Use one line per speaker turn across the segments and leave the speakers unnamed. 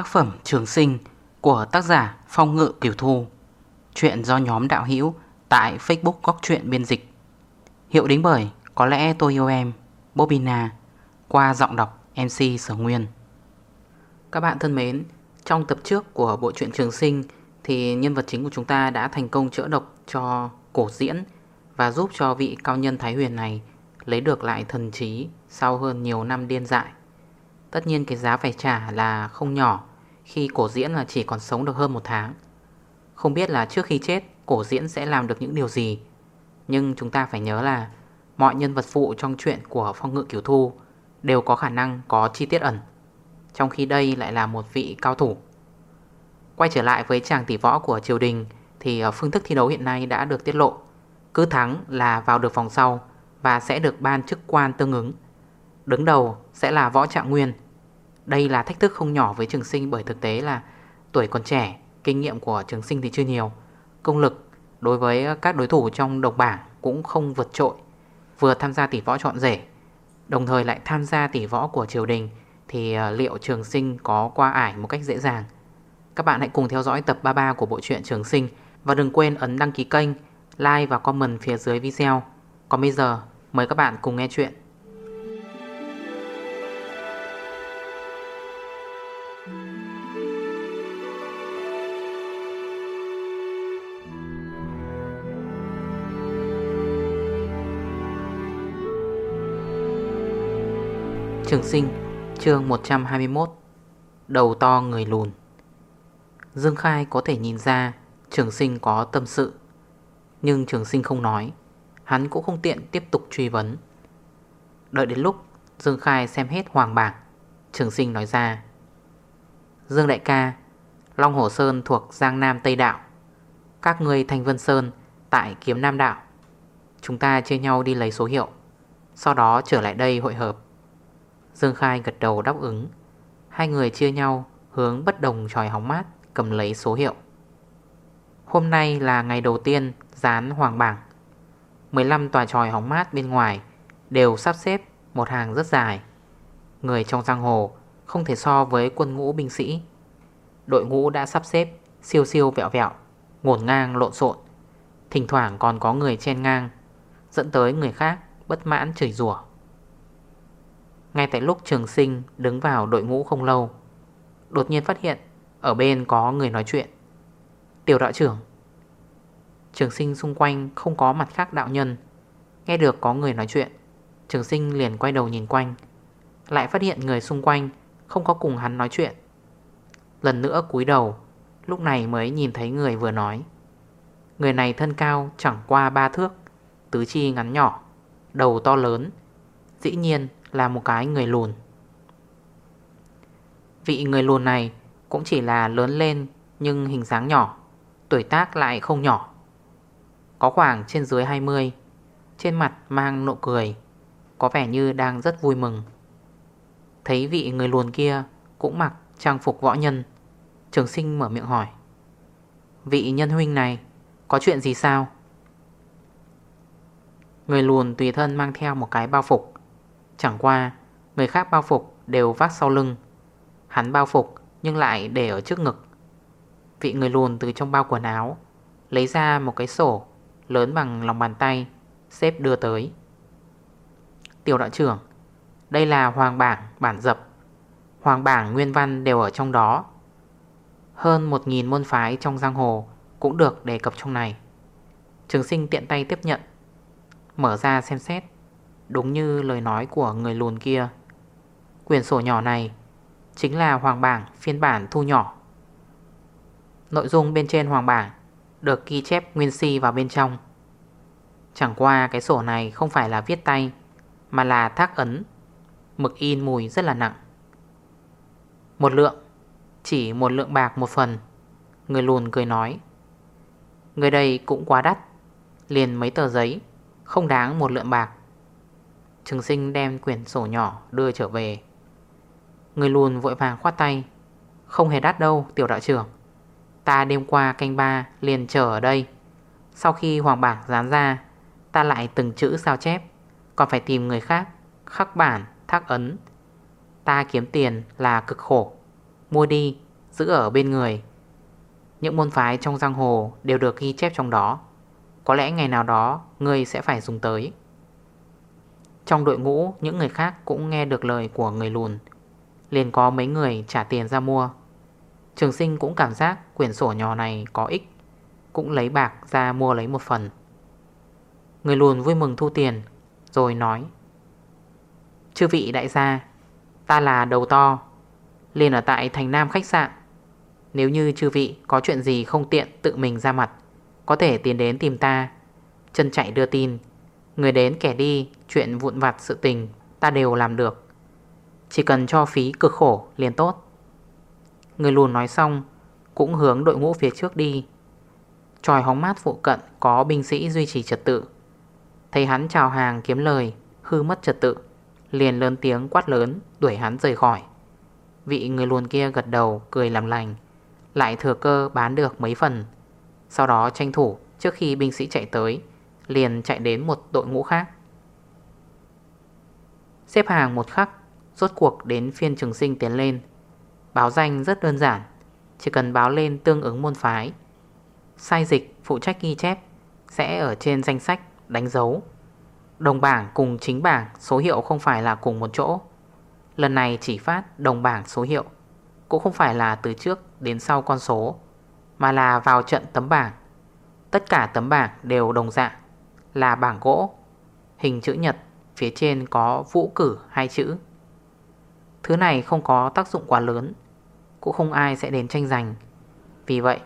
Tác phẩm Trường Sinh của tác giả Phong Ngự Kiều Thu. Chuyện do nhóm đạo hữu tại Facebook Góc Chuyện Biên Dịch. Hiệu đính bởi Có lẽ tôi yêu em, Bobina, Qua giọng đọc MC Sở Nguyên. Các bạn thân mến, Trong tập trước của bộ truyện Trường Sinh Thì nhân vật chính của chúng ta đã thành công chữa độc cho cổ diễn Và giúp cho vị cao nhân Thái Huyền này Lấy được lại thần trí Sau hơn nhiều năm điên dại. Tất nhiên cái giá phải trả là không nhỏ. Khi cổ diễn là chỉ còn sống được hơn một tháng. Không biết là trước khi chết, Cổ diễn sẽ làm được những điều gì. Nhưng chúng ta phải nhớ là Mọi nhân vật phụ trong chuyện của Phong Ngự Kiểu Thu Đều có khả năng có chi tiết ẩn, Trong khi đây lại là một vị cao thủ. Quay trở lại với chàng tỷ võ của triều đình Thì ờ, phương thức thi đấu hiện nay đã được tiết lộ. Cứ thắng là vào được vòng sau Và sẽ được ban chức quan tương ứng. Đứng đầu sẽ là võ trạng nguyên. Đây là thách thức không nhỏ với trường sinh Bởi thực tế là tuổi còn trẻ, Kinh nghiệm của trường sinh thì chưa nhiều. Công lực đối với các đối thủ trong độc bảng Cũng không vượt trội, Vừa tham gia tỷ võ chọn rể, Đồng thời lại tham gia tỷ võ của triều đình Thì ờ, liệu trường sinh có qua ải một cách dễ dàng? Các bạn hãy cùng theo dõi tập 33 của bộ truyện trường sinh Và đừng quên ấn đăng ký kênh, Like và comment phía dưới video. Còn bây giờ, mời các bạn cùng nghe chuyện Trường sinh, chương 121 Đầu to người lùn. Dương Khai có thể nhìn ra Trường sinh có tâm sự, Nhưng trường sinh không nói, Hắn cũng không tiện tiếp tục truy vấn. Đợi đến lúc Dương Khai xem hết hoàng bảng, Trường sinh nói ra Dương Đại ca, Long Hồ Sơn thuộc Giang Nam Tây Đạo, Các người Thanh Vân Sơn Tại Kiếm Nam Đạo. Chúng ta chia nhau đi lấy số hiệu, Sau đó trở lại đây hội hợp. Dương Khai gật đầu đáp ứng. Hai người chia nhau hướng bất đồng tròi hóng mát, cầm lấy số hiệu. Hôm nay là ngày đầu tiên dán hoàng bảng. 15 tòa tròi hóng mát bên ngoài đều sắp xếp một hàng rất dài. Người trong giang hồ không thể so với quân ngũ binh sĩ. Đội ngũ đã sắp xếp, siêu siêu vẹo vẹo, Ngổn ngang lộn xộn. Thỉnh thoảng còn có người chen ngang, Dẫn tới người khác bất mãn chửi rủa. Ngay tại lúc trường sinh đứng vào đội ngũ không lâu, Đột nhiên phát hiện Ở bên có người nói chuyện. Tiểu đạo trưởng. Trường sinh xung quanh không có mặt khác đạo nhân, Nghe được có người nói chuyện, Trường sinh liền quay đầu nhìn quanh, Lại phát hiện người xung quanh không có cùng hắn nói chuyện. Lần nữa cúi đầu, Lúc này mới nhìn thấy người vừa nói. Người này thân cao chẳng qua ba thước, Tứ chi ngắn nhỏ, Đầu to lớn, Dĩ nhiên là một cái người lùn. Vị người lùn này cũng chỉ là lớn lên nhưng hình dáng nhỏ, Tuổi tác lại không nhỏ. Có khoảng trên dưới 20 Trên mặt mang nụ cười, Có vẻ như đang rất vui mừng. Thấy vị người luồn kia Cũng mặc trang phục võ nhân. Trường sinh mở miệng hỏi, Vị nhân huynh này Có chuyện gì sao? Người luồn tùy thân mang theo một cái bao phục. Chẳng qua, Người khác bao phục đều vác sau lưng. Hắn bao phục nhưng lại để ở trước ngực. Vị người luồn từ trong bao quần áo, Lấy ra một cái sổ Lớn bằng lòng bàn tay, Xếp đưa tới. Tiểu đạo trưởng đây là hoàng bảng, bản dập. Hoàng bảng nguyên văn đều ở trong đó. Hơn 1.000 môn phái trong giang hồ Cũng được đề cập trong này. Trường sinh tiện tay tiếp nhận, Mở ra xem xét, Đúng như lời nói của người lùn kia. Quyển sổ nhỏ này Chính là hoàng bảng phiên bản thu nhỏ. Nội dung bên trên hoàng bảng Được ghi chép nguyên si vào bên trong. Chẳng qua cái sổ này không phải là viết tay, Mà là thác ấn. Mực in mùi rất là nặng. Một lượng Chỉ một lượng bạc một phần Người lùn cười nói. Người đây cũng quá đắt Liền mấy tờ giấy Không đáng một lượng bạc. Trường sinh đem quyển sổ nhỏ đưa trở về. Người lùn vội vàng khoát tay. Không hề đắt đâu tiểu đạo trưởng. Ta đêm qua canh ba liền chờ ở đây. Sau khi hoàng bảng dán ra Ta lại từng chữ sao chép. Còn phải tìm người khác Khắc bản, thác ấn. Ta kiếm tiền là cực khổ, Mua đi, Giữ ở bên người. Những môn phái trong giang hồ Đều được ghi chép trong đó. Có lẽ ngày nào đó người sẽ phải dùng tới. Trong đội ngũ, Những người khác cũng nghe được lời của người lùn. Liền có mấy người trả tiền ra mua. Trường sinh cũng cảm giác quyển sổ nhỏ này có ích, Cũng lấy bạc ra mua lấy một phần. Người lùn vui mừng thu tiền, Rồi nói Chư vị đại gia, Ta là đầu to, Liền ở tại thành Nam khách sạn. Nếu như chư vị có chuyện gì không tiện tự mình ra mặt, Có thể tiến đến tìm ta. Chân chạy đưa tin, Người đến kẻ đi, Chuyện vụn vặt sự tình, Ta đều làm được. Chỉ cần cho phí cực khổ liền tốt. Người lùn nói xong, Cũng hướng đội ngũ phía trước đi. Tròi hóng mát phụ cận Có binh sĩ duy trì trật tự. Thấy hắn chào hàng kiếm lời, Hư mất trật tự. Liền lớn tiếng quát lớn, Đuổi hắn rời khỏi. Vị người luôn kia gật đầu, cười làm lành, Lại thừa cơ bán được mấy phần. Sau đó tranh thủ, Trước khi binh sĩ chạy tới, Liền chạy đến một đội ngũ khác. Xếp hàng một khắc, Rốt cuộc đến phiên trường sinh tiến lên. Báo danh rất đơn giản, Chỉ cần báo lên tương ứng môn phái. Sai dịch phụ trách ghi chép, Sẽ ở trên danh sách đánh dấu. Đồng bảng cùng chính bảng, số hiệu không phải là cùng một chỗ. Lần này chỉ phát đồng bảng số hiệu, Cũng không phải là từ trước đến sau con số, Mà là vào trận tấm bảng. Tất cả tấm bảng đều đồng dạng, Là bảng gỗ, Hình chữ nhật, Phía trên có vũ cử hai chữ. Thứ này không có tác dụng quá lớn, Cũng không ai sẽ đến tranh giành. Vì vậy,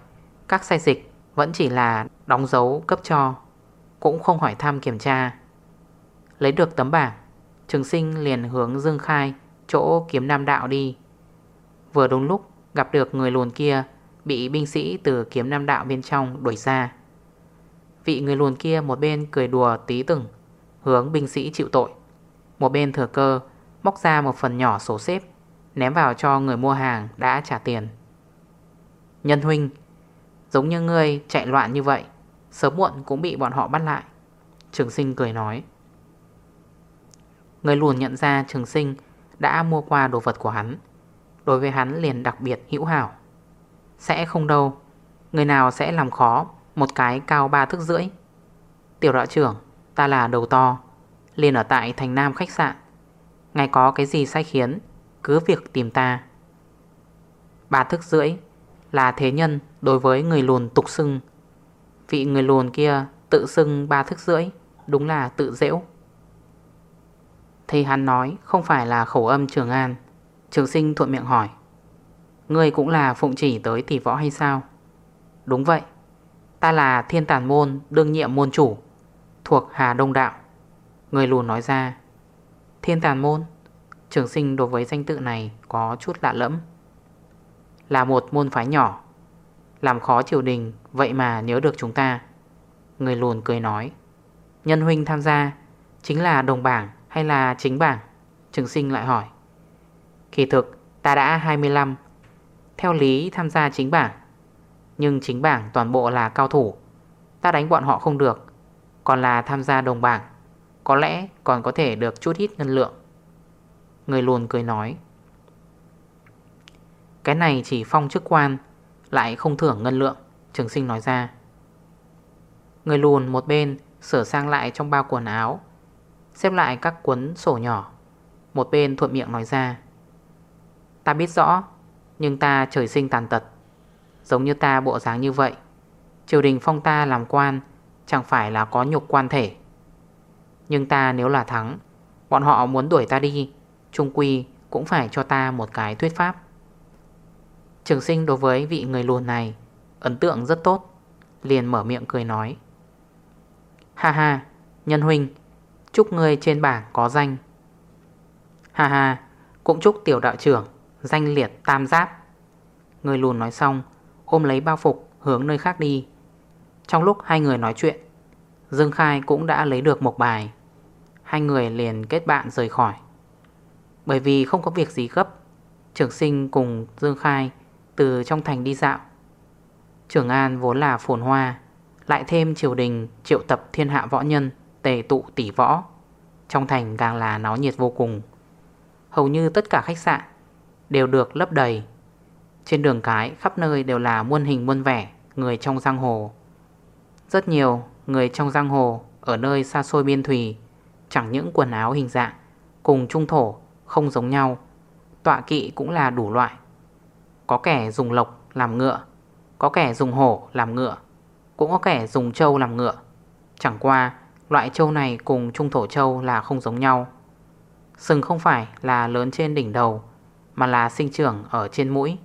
Các sai dịch vẫn chỉ là đóng dấu cấp cho, Cũng không hỏi thăm kiểm tra. Lấy được tấm bảng. Trường sinh liền hướng Dương Khai, Chỗ kiếm nam đạo đi. Vừa đúng lúc, gặp được người lùn kia, Bị binh sĩ từ kiếm nam đạo bên trong đuổi ra. Vị người lùn kia một bên cười đùa tí từng Hướng binh sĩ chịu tội. Một bên thừa cơ, Móc ra một phần nhỏ sổ xếp, Ném vào cho người mua hàng đã trả tiền. Nhân huynh, Giống như ngươi chạy loạn như vậy, Sớm muộn cũng bị bọn họ bắt lại. Trường sinh cười nói. Người lùn nhận ra trường sinh Đã mua qua đồ vật của hắn. Đối với hắn liền đặc biệt hữu hảo. Sẽ không đâu, Người nào sẽ làm khó Một cái cao ba thước rưỡi? Tiểu đạo trưởng, Ta là đầu to, Liền ở tại thành Nam khách sạn. Ngày có cái gì sai khiến, Cứ việc tìm ta. Ba thước rưỡi Là thế nhân đối với người lùn tục xưng. Vị người lùn kia tự xưng ba thước rưỡi, Đúng là tự dễu. Thì hắn nói, không phải là khẩu âm Trường An. Trường sinh thuận miệng hỏi Người cũng là phụng chỉ tới tỷ võ hay sao? Đúng vậy, Ta là thiên tàn môn, đương nhiệm môn chủ, Thuộc Hà Đông Đạo. Người lùn nói ra, Thiên tàn môn? Trường sinh đối với danh tự này có chút lạ lẫm. Là một môn phái nhỏ, Làm khó triều đình, Vậy mà nhớ được chúng ta. Người lùn cười nói, Nhân huynh tham gia Chính là đồng bảng hay là chính bảng? Trường sinh lại hỏi. Kỳ thực, ta đã 25 Theo lý tham gia chính bảng, Nhưng chính bảng toàn bộ là cao thủ. Ta đánh bọn họ không được, Còn là tham gia đồng bảng. Có lẽ còn có thể được chút ít ngân lượng. Người lùn cười nói. Cái này chỉ phong chức quan, Lại không thưởng ngân lượng, Trường sinh nói ra. Người lùn một bên, sửa sang lại trong bao quần áo. Xếp lại các cuốn sổ nhỏ. Một bên thuận miệng nói ra. Ta biết rõ, Nhưng ta trời sinh tàn tật. Giống như ta bộ dáng như vậy, Triều đình phong ta làm quan Chẳng phải là có nhục quan thể. Nhưng ta nếu là thắng, Bọn họ muốn đuổi ta đi, Trung Quy cũng phải cho ta một cái thuyết pháp. Trường sinh đối với vị người lùn này, Ấn tượng rất tốt, Liền mở miệng cười nói. Ha ha, Nhân huynh Chúc người trên bảng có danh. Ha ha, Cũng chúc tiểu đạo trưởng Danh liệt tam giáp. Người lùn nói xong, Ôm lấy bao phục hướng nơi khác đi. Trong lúc hai người nói chuyện, Dương Khai cũng đã lấy được một bài. Hai người liền kết bạn rời khỏi. Bởi vì không có việc gì gấp, Trường sinh cùng Dương Khai Từ trong thành đi dạo. Trường An vốn là phồn hoa, Lại thêm triều đình triệu tập thiên hạ võ nhân. Tề tụ tỷ võ. Trong thành càng là náo nhiệt vô cùng. Hầu như tất cả khách sạn Đều được lấp đầy. Trên đường cái, khắp nơi đều là muôn hình muôn vẻ Người trong giang hồ. Rất nhiều người trong giang hồ Ở nơi xa xôi biên thủy Chẳng những quần áo hình dạng Cùng trung thổ không giống nhau, Tọa kỵ cũng là đủ loại. Có kẻ dùng lộc làm ngựa, Có kẻ dùng hổ làm ngựa, Cũng có kẻ dùng trâu làm ngựa. Chẳng qua loại trâu này cùng trung thổ trâu là không giống nhau. Sừng không phải là lớn trên đỉnh đầu, Mà là sinh trưởng ở trên mũi.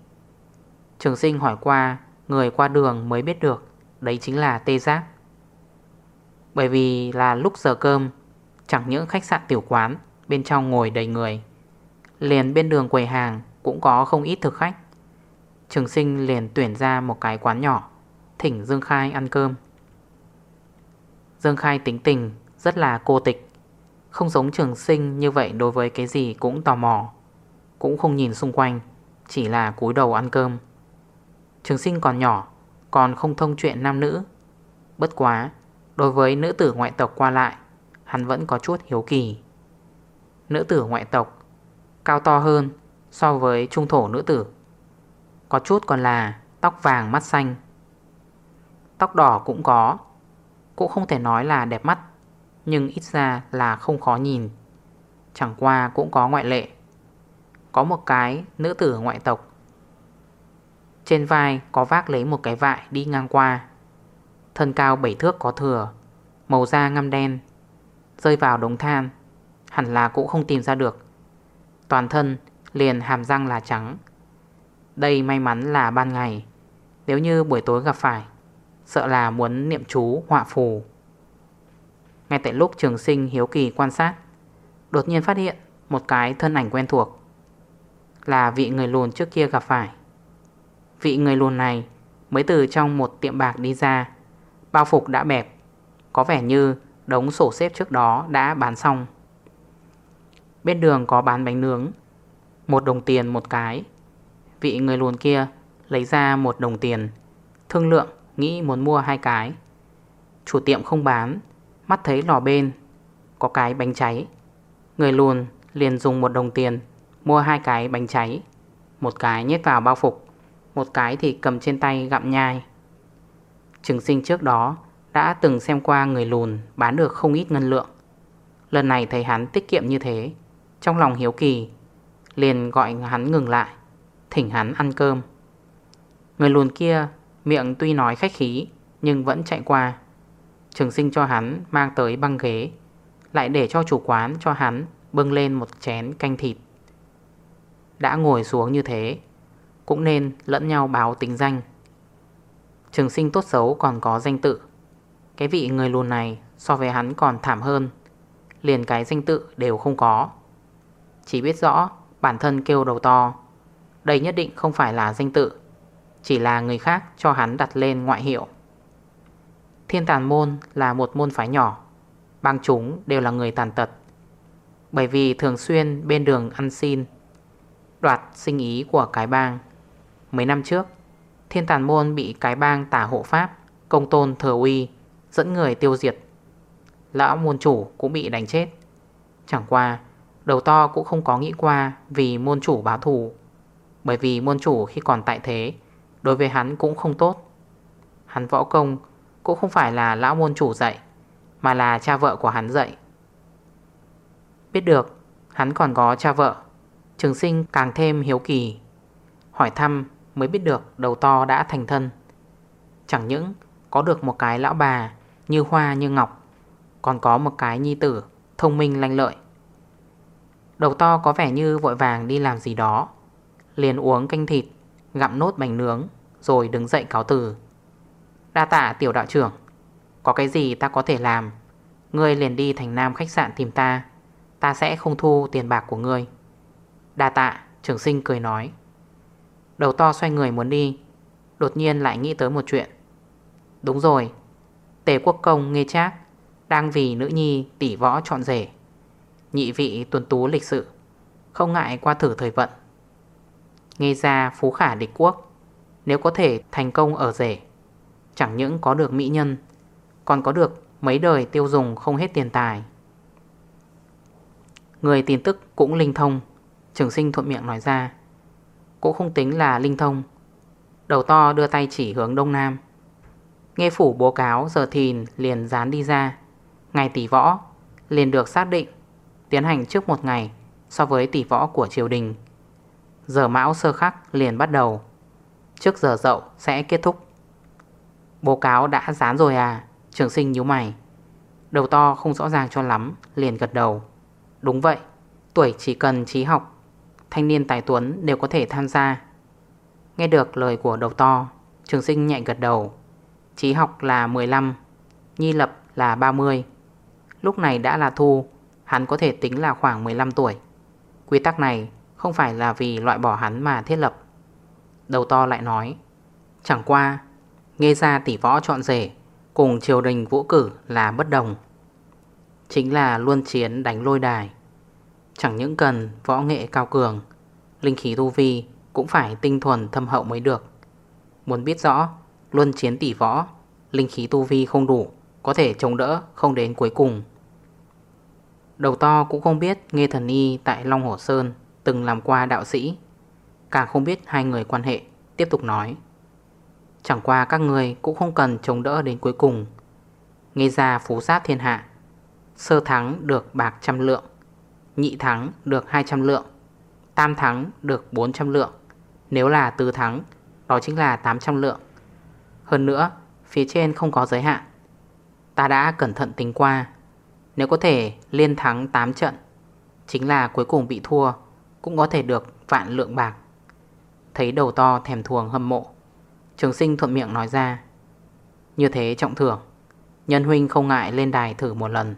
Trường sinh hỏi qua, Người qua đường mới biết được, Đấy chính là tê giác. Bởi vì là lúc giờ cơm, Chẳng những khách sạn tiểu quán Bên trong ngồi đầy người, Liền bên đường quầy hàng Cũng có không ít thực khách. Trường sinh liền tuyển ra một cái quán nhỏ, Thỉnh Dương Khai ăn cơm. Dương Khai tính tình, Rất là cô tịch. Không giống trường sinh như vậy đối với cái gì cũng tò mò, Cũng không nhìn xung quanh, Chỉ là cúi đầu ăn cơm. Trường sinh còn nhỏ, Còn không thông chuyện nam nữ. Bất quá, Đối với nữ tử ngoại tộc qua lại, Hắn vẫn có chút hiếu kỳ. Nữ tử ngoại tộc, Cao to hơn so với trung thổ nữ tử. Có chút còn là tóc vàng mắt xanh. Tóc đỏ cũng có cũng không thể nói là đẹp mắt, Nhưng ít ra là không khó nhìn. Chẳng qua cũng có ngoại lệ. Có một cái nữ tử ngoại tộc. Trên vai có vác lấy một cái vại đi ngang qua. Thân cao bảy thước có thừa, Màu da ngăm đen, Rơi vào đống than, Hẳn là cũng không tìm ra được. Toàn thân liền hàm răng là trắng. Đây may mắn là ban ngày, Nếu như buổi tối gặp phải Sợ là muốn niệm chú, họa phù. Ngay tại lúc trường sinh hiếu kỳ quan sát, Đột nhiên phát hiện Một cái thân ảnh quen thuộc Là vị người lùn trước kia gặp phải. Vị người lùn này mới từ trong một tiệm bạc đi ra, Bao phục đã bẹp, Có vẻ như đống sổ xếp trước đó đã bán xong. Bên đường có bán bánh nướng, Một đồng tiền một cái. Vị người lùn kia lấy ra một đồng tiền Thương lượng nghĩ muốn mua hai cái. Chủ tiệm không bán, Mắt thấy lò bên, Có cái bánh cháy. Người lùn liền dùng một đồng tiền Mua hai cái bánh cháy, Một cái nhét vào bao phục, một cái thì cầm trên tay gặm nhai. Trường sinh trước đó Đã từng xem qua người lùn Bán được không ít ngân lượng. Lần này thấy hắn tiết kiệm như thế, Trong lòng hiếu kỳ, Liền gọi hắn ngừng lại, Thỉnh hắn ăn cơm. Người lùn kia miệng tuy nói khách khí, Nhưng vẫn chạy qua. Trường sinh cho hắn mang tới băng ghế, Lại để cho chủ quán cho hắn Bưng lên một chén canh thịt. Đã ngồi xuống như thế, cũng nên lẫn nhau báo tính danh. Trường sinh tốt xấu còn có danh tự. Cái vị người lùn này so với hắn còn thảm hơn, Liền cái danh tự đều không có. Chỉ biết rõ bản thân kêu đầu to, Đây nhất định không phải là danh tự. Chỉ là người khác cho hắn đặt lên ngoại hiệu. Thiên tàn môn là một môn phái nhỏ, Bang chúng đều là người tàn tật, Bởi vì thường xuyên bên đường ăn xin, Đoạt sinh ý của cái bang. Mấy năm trước, Thiên tàn môn bị cái bang tả hộ pháp, Công tôn thừa uy Dẫn người tiêu diệt. Lão môn chủ cũng bị đánh chết. Chẳng qua, Đầu to cũng không có nghĩ qua Vì môn chủ báo thù, Bởi vì môn chủ khi còn tại thế Đối với hắn cũng không tốt. Hắn võ công cũng không phải là lão môn chủ dạy, Mà là cha vợ của hắn dạy. Biết được, Hắn còn có cha vợ, Trường sinh càng thêm hiếu kỳ. Hỏi thăm mới biết được đầu to đã thành thân. Chẳng những có được một cái lão bà như hoa như ngọc, Còn có một cái nhi tử thông minh lanh lợi. Đầu to có vẻ như vội vàng đi làm gì đó, Liền uống canh thịt. Gặm nốt bánh nướng, Rồi đứng dậy cáo từ. Đa tạ, tiểu đạo trưởng. Có cái gì ta có thể làm? Ngươi liền đi thành nam khách sạn tìm ta. Ta sẽ không thu tiền bạc của ngươi. Đa tạ, trưởng sinh cười nói. Đầu to xoay người muốn đi. Đột nhiên lại nghĩ tới một chuyện. Đúng rồi, Tề quốc công nghe chác Đang vì nữ nhi tỷ võ chọn rể. Nhị vị tuần tú lịch sự, Không ngại qua thử thời vận. Nghe ra phú khả địch quốc. Nếu có thể thành công ở rể, Chẳng những có được mỹ nhân, Còn có được mấy đời tiêu dùng không hết tiền tài. Người tin tức cũng linh thông, Trường sinh thuận miệng nói ra. Cũng không tính là linh thông. Đầu to đưa tay chỉ hướng đông nam. Nghe phủ bố cáo, giờ thìn liền dán đi ra. Ngày tỷ võ, liền được xác định, Tiến hành trước một ngày so với tỷ võ của triều đình. Giờ mão sơ khắc liền bắt đầu. Trước giờ dậu sẽ kết thúc. Bố cáo đã dán rồi à? Trường sinh nhíu mày. Đầu to không rõ ràng cho lắm, Liền gật đầu. Đúng vậy, Tuổi chỉ cần trí học. Thanh niên tài tuấn đều có thể tham gia. Nghe được lời của đầu to, Trường sinh nhạy gật đầu. Trí học là 15 Nhi lập là 30 Lúc này đã là thu, Hắn có thể tính là khoảng 15 tuổi. Quy tắc này không phải là vì loại bỏ hắn mà thiết lập. Đầu to lại nói, Chẳng qua, Nghe ra tỷ võ chọn rể Cùng triều đình vũ cử là bất đồng. Chính là luôn chiến đánh lôi đài. Chẳng những cần võ nghệ cao cường, Linh khí tu vi cũng phải tinh thuần thâm hậu mới được. Muốn biết rõ, Luân chiến tỷ võ, Linh khí tu vi không đủ, Có thể chống đỡ không đến cuối cùng. Đầu to cũng không biết Nghe thần y tại Long Hồ Sơn Từng làm qua đạo sĩ. Càng không biết hai người quan hệ, Tiếp tục nói. Chẳng qua các người cũng không cần chống đỡ đến cuối cùng. Nghe ra phú sát thiên hạ, Sơ thắng được bạc trăm lượng, Nhị thắng được 200 lượng, Tam thắng được 400 lượng. Nếu là tứ thắng, Đó chính là 800 lượng. Hơn nữa, phía trên không có giới hạn. Ta đã cẩn thận tính qua. Nếu có thể liên thắng 8 trận, Chính là cuối cùng bị thua. Cũng có thể được vạn lượng bạc. Thấy đầu to thèm thuồng hâm mộ, Trường sinh thuận miệng nói ra, Như thế trọng thưởng, Nhân huynh không ngại lên đài thử một lần.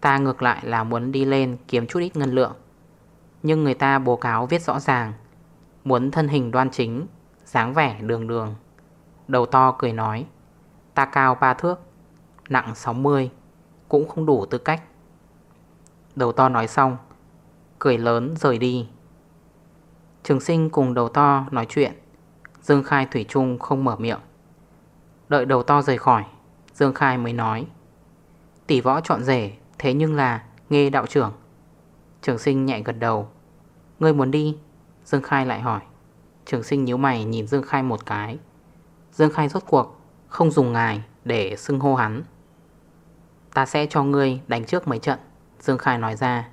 Ta ngược lại là muốn đi lên kiếm chút ít ngân lượng, Nhưng người ta bố cáo viết rõ ràng, Muốn thân hình đoan chính, dáng vẻ đường đường. Đầu to cười nói, Ta cao 3 thước, Nặng 60 Cũng không đủ tư cách. Đầu to nói xong Cười lớn rời đi. Trường sinh cùng đầu to nói chuyện. Dương Khai Thủy Trung không mở miệng. Đợi đầu to rời khỏi, Dương Khai mới nói. Tỷ võ chọn rể, Thế nhưng là nghe đạo trưởng. Trường sinh nhẹ gật đầu. Ngươi muốn đi? Dương Khai lại hỏi. Trường sinh nhíu mày nhìn Dương Khai một cái. Dương Khai rốt cuộc Không dùng ngài để xưng hô hắn. Ta sẽ cho ngươi đánh trước mấy trận, Dương Khai nói ra.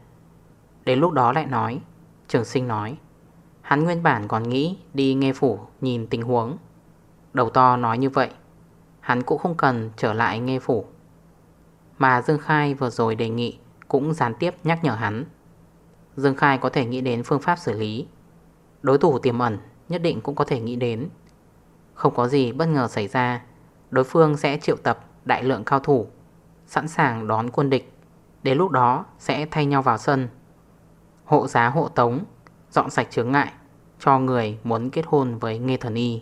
Đến lúc đó lại nói. Trường sinh nói. Hắn nguyên bản còn nghĩ đi nghe phủ nhìn tình huống. Đầu to nói như vậy. Hắn cũng không cần trở lại nghe phủ. Mà Dương Khai vừa rồi đề nghị Cũng gián tiếp nhắc nhở hắn. Dương Khai có thể nghĩ đến phương pháp xử lý. Đối thủ tiềm ẩn Nhất định cũng có thể nghĩ đến. Không có gì bất ngờ xảy ra. Đối phương sẽ triệu tập đại lượng cao thủ, Sẵn sàng đón quân địch. Đến lúc đó sẽ thay nhau vào sân. Hộ giá hộ tống, Dọn sạch chướng ngại Cho người muốn kết hôn với Nghê Thần Y.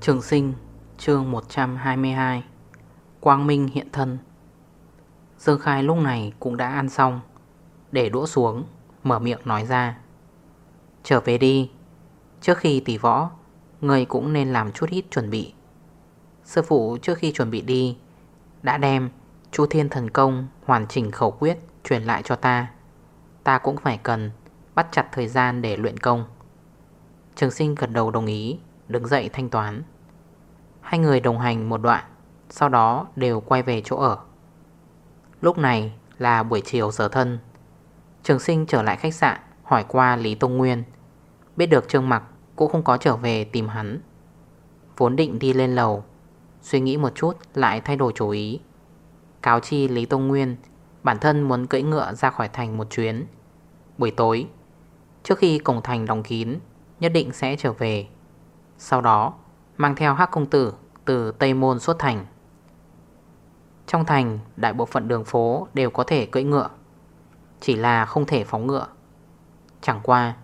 Trường sinh, chương 122 Quang Minh hiện thân. Dương Khai lúc này cũng đã ăn xong, Để đũa xuống. Mở miệng nói ra. Trở về đi. Trước khi tỉ võ Người cũng nên làm chút ít chuẩn bị. Sư phụ trước khi chuẩn bị đi, Đã đem Chu Thiên Thần Công hoàn chỉnh khẩu quyết Truyền lại cho ta. Ta cũng phải cần Bắt chặt thời gian để luyện công. Trường sinh gật đầu đồng ý, Đứng dậy thanh toán. Hai người đồng hành một đoạn, Sau đó đều quay về chỗ ở. Lúc này là buổi chiều giờ thân. Trường sinh trở lại khách sạn, Hỏi qua Lý Tông Nguyên. Biết được Trương Mặc cũng không có trở về tìm hắn. Vốn định đi lên lầu, Suy nghĩ một chút lại thay đổi chủ ý. Cáo chi Lý Tông Nguyên Bản thân muốn cưỡi ngựa ra khỏi thành một chuyến. Buổi tối, Trước khi cổng thành đóng kín, Nhất định sẽ trở về. Sau đó, Mang theo hắc công tử từ Tây Môn xuất thành. Trong thành, đại bộ phận đường phố đều có thể cưỡi ngựa. Chỉ là không thể phóng ngựa. Chẳng qua,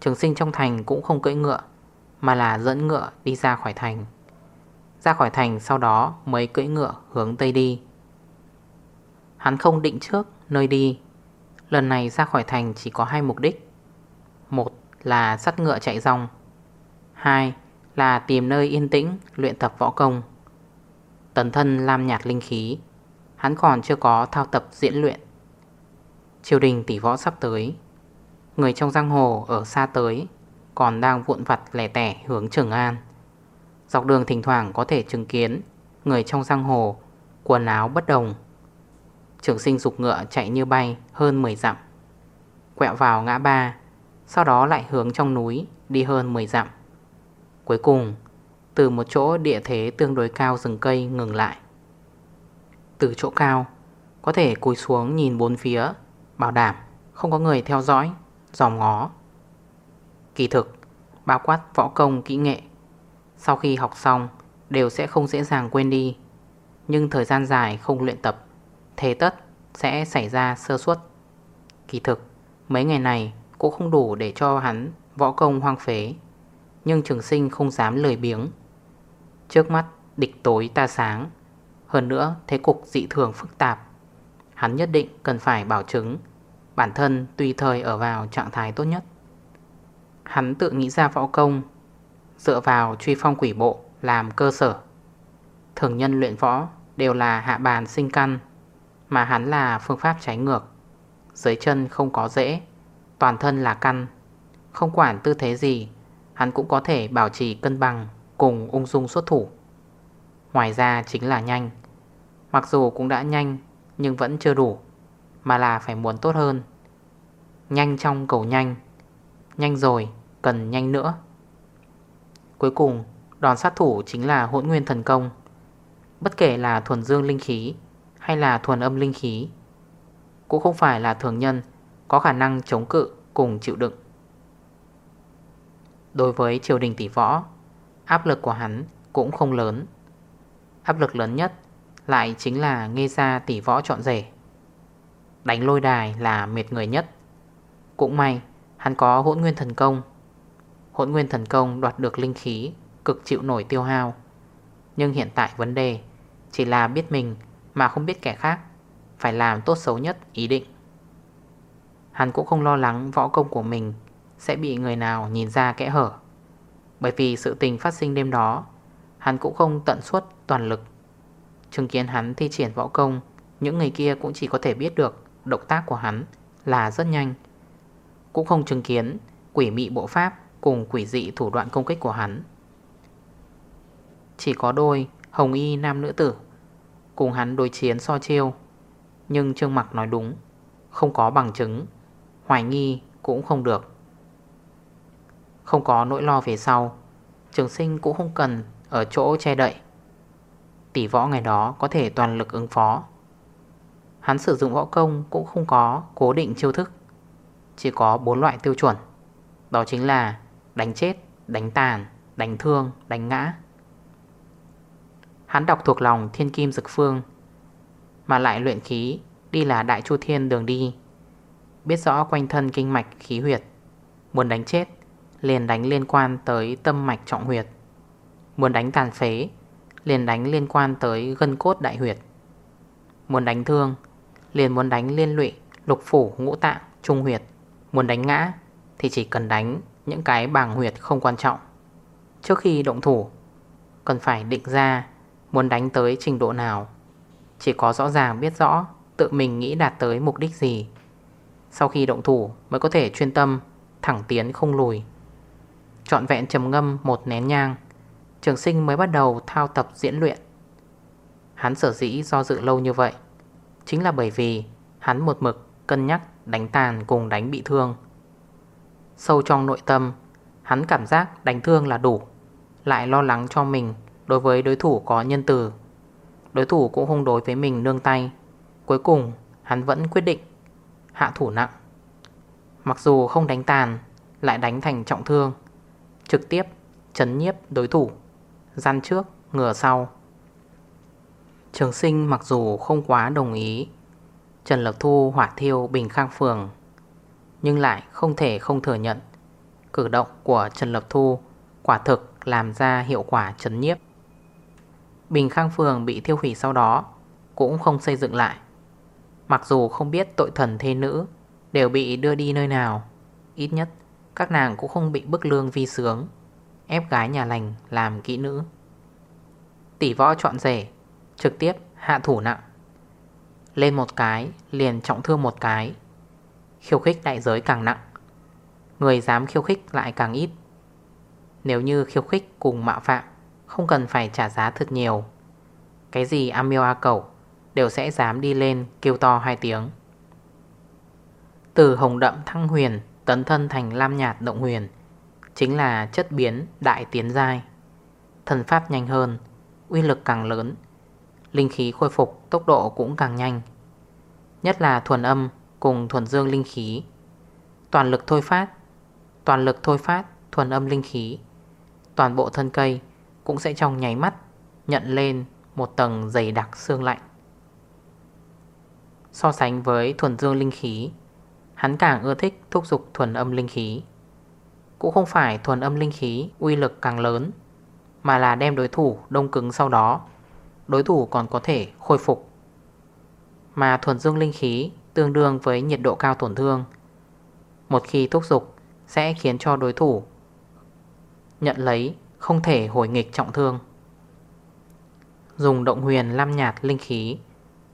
Trường sinh trong thành cũng không cưỡi ngựa, Mà là dẫn ngựa đi ra khỏi thành. Ra khỏi thành sau đó mới cưỡi ngựa hướng Tây đi. Hắn không định trước nơi đi. Lần này ra khỏi thành chỉ có hai mục đích. Một là sắt ngựa chạy rong. Hai là tìm nơi yên tĩnh luyện tập võ công. Tần thân lam nhạt linh khí, Hắn còn chưa có thao tập diễn luyện. Triều đình tỷ võ sắp tới. Người trong giang hồ ở xa tới Còn đang vụn vặt lẻ tẻ hướng Trường An. Dọc đường thỉnh thoảng có thể chứng kiến Người trong giang hồ Quần áo bất đồng. Trường sinh dục ngựa chạy như bay hơn 10 dặm. Quẹo vào ngã ba, Sau đó lại hướng trong núi Đi hơn 10 dặm. Cuối cùng, Từ một chỗ địa thế tương đối cao rừng cây ngừng lại. Từ chỗ cao, Có thể cúi xuống nhìn bốn phía. Bảo đảm, không có người theo dõi Dòng ngó. Kỳ thực, Bao quát võ công, kỹ nghệ, Sau khi học xong Đều sẽ không dễ dàng quên đi. Nhưng thời gian dài không luyện tập, Thế tất sẽ xảy ra sơ suất. Kỳ thực, Mấy ngày này cũng không đủ để cho hắn Võ công hoang phế. Nhưng trường sinh không dám lời biếng. Trước mắt địch tối ta sáng, Hơn nữa thế cục dị thường phức tạp. Hắn nhất định cần phải bảo chứng Bản thân tùy thời ở vào trạng thái tốt nhất. Hắn tự nghĩ ra võ công, Dựa vào truy phong quỷ bộ làm cơ sở. Thường nhân luyện võ đều là hạ bàn sinh căn, Mà hắn là phương pháp trái ngược. Dưới chân không có dễ Toàn thân là căn. Không quản tư thế gì, Hắn cũng có thể bảo trì cân bằng Cùng ung dung xuất thủ. Ngoài ra chính là nhanh. Mặc dù cũng đã nhanh nhưng vẫn chưa đủ, Mà là phải muốn tốt hơn. Nhanh trong cầu nhanh Nhanh rồi cần nhanh nữa. Cuối cùng, Đòn sát thủ chính là hỗn nguyên thần công, Bất kể là thuần dương linh khí Hay là thuần âm linh khí, Cũng không phải là thường nhân Có khả năng chống cự cùng chịu đựng. Đối với triều đình tỷ võ, Áp lực của hắn cũng không lớn. Áp lực lớn nhất lại chính là nghe ra tỷ võ trọn rể. Đánh lôi đài là mệt người nhất. Cũng may, Hắn có hỗn nguyên thần công. Hỗn nguyên thần công đoạt được linh khí, Cực chịu nổi tiêu hao. Nhưng hiện tại vấn đề Chỉ là biết mình mà không biết kẻ khác Phải làm tốt xấu nhất ý định. Hắn cũng không lo lắng võ công của mình Sẽ bị người nào nhìn ra kẽ hở. Bởi vì sự tình phát sinh đêm đó, Hắn cũng không tận suất toàn lực Chứng kiến hắn thi triển võ công, Những người kia cũng chỉ có thể biết được Động tác của hắn là rất nhanh. Cũng không chứng kiến Quỷ mị bộ pháp Cùng quỷ dị thủ đoạn công kích của hắn. Chỉ có đôi Hồng y nam nữ tử Cùng hắn đối chiến so chiêu, Nhưng Trương Mặc nói đúng, Không có bằng chứng, Hoài nghi cũng không được. Không có nỗi lo về sau, Trường sinh cũng không cần Ở chỗ che đậy. Tỷ võ ngày đó có thể toàn lực ứng phó. Hắn sử dụng võ công Cũng không có cố định chiêu thức Chỉ có 4 loại tiêu chuẩn. Đó chính là đánh chết, đánh tàn, đánh thương, đánh ngã. Hắn đọc thuộc lòng thiên kim dực phương Mà lại luyện khí Đi là đại chu thiên đường đi. Biết rõ quanh thân kinh mạch khí huyệt Muốn đánh chết Liền đánh liên quan tới tâm mạch trọng huyệt. Muốn đánh tàn phế Liền đánh liên quan tới gân cốt đại huyệt. Muốn đánh thương, Liền muốn đánh liên lụy, Lục phủ, ngũ tạng, trung huyệt. Muốn đánh ngã Thì chỉ cần đánh những cái bảng huyệt không quan trọng. Trước khi động thủ, Cần phải định ra Muốn đánh tới trình độ nào. Chỉ có rõ ràng biết rõ Tự mình nghĩ đạt tới mục đích gì. Sau khi động thủ mới có thể chuyên tâm, Thẳng tiến không lùi. Chọn vẹn trầm ngâm một nén nhang Trường sinh mới bắt đầu thao tập diễn luyện. Hắn sở dĩ do dự lâu như vậy Chính là bởi vì Hắn một mực cân nhắc đánh tàn cùng đánh bị thương. Sâu trong nội tâm, Hắn cảm giác đánh thương là đủ, Lại lo lắng cho mình Đối với đối thủ có nhân từ. Đối thủ cũng không đối với mình nương tay. Cuối cùng, hắn vẫn quyết định Hạ thủ nặng. Mặc dù không đánh tàn, Lại đánh thành trọng thương, Trực tiếp chấn nhiếp đối thủ. Gian trước ngừa sau. Trường sinh mặc dù không quá đồng ý. Trần Lập Thu, hỏa thiêu, Bình Khang Phường, Nhưng lại không thể không thừa nhận. Cử động của Trần Lập Thu Quả thực làm ra hiệu quả chấn nhiếp. Bình Khang Phường bị thiêu hủy sau đó Cũng không xây dựng lại. Mặc dù không biết tội thần thê nữ Đều bị đưa đi nơi nào, Ít nhất Các nàng cũng không bị bức lương vi sướng. Ép gái nhà lành làm kỹ nữ. Tỷ võ chọn rể, Trực tiếp hạ thủ nặng. Lên một cái, liền trọng thương một cái. Khiêu khích đại giới càng nặng, Người dám khiêu khích lại càng ít. Nếu như khiêu khích cùng mạo phạm, Không cần phải trả giá thật nhiều. Cái gì am miêu a cầu, Đều sẽ dám đi lên kêu to hai tiếng. Từ hồng đậm thăng huyền, Tấn thân thành lam nhạt động huyền Chính là chất biến đại tiến giai. Thần pháp nhanh hơn, Uy lực càng lớn, Linh khí khôi phục tốc độ cũng càng nhanh. Nhất là thuần âm cùng thuần dương linh khí. Toàn lực thôi phát, Toàn lực thôi phát thuần âm linh khí, Toàn bộ thân cây cũng sẽ trong nháy mắt Nhận lên một tầng dày đặc xương lạnh. So sánh với thuần dương linh khí, Hắn càng ưa thích thúc dục thuần âm linh khí. Cũng không phải thuần âm linh khí, uy lực càng lớn, Mà là đem đối thủ đông cứng sau đó. Đối thủ còn có thể khôi phục. Mà thuần dương linh khí tương đương với nhiệt độ cao tổn thương. Một khi thúc dục sẽ khiến cho đối thủ Nhận lấy không thể hồi nghịch trọng thương. Dùng động huyền lam nhạt linh khí,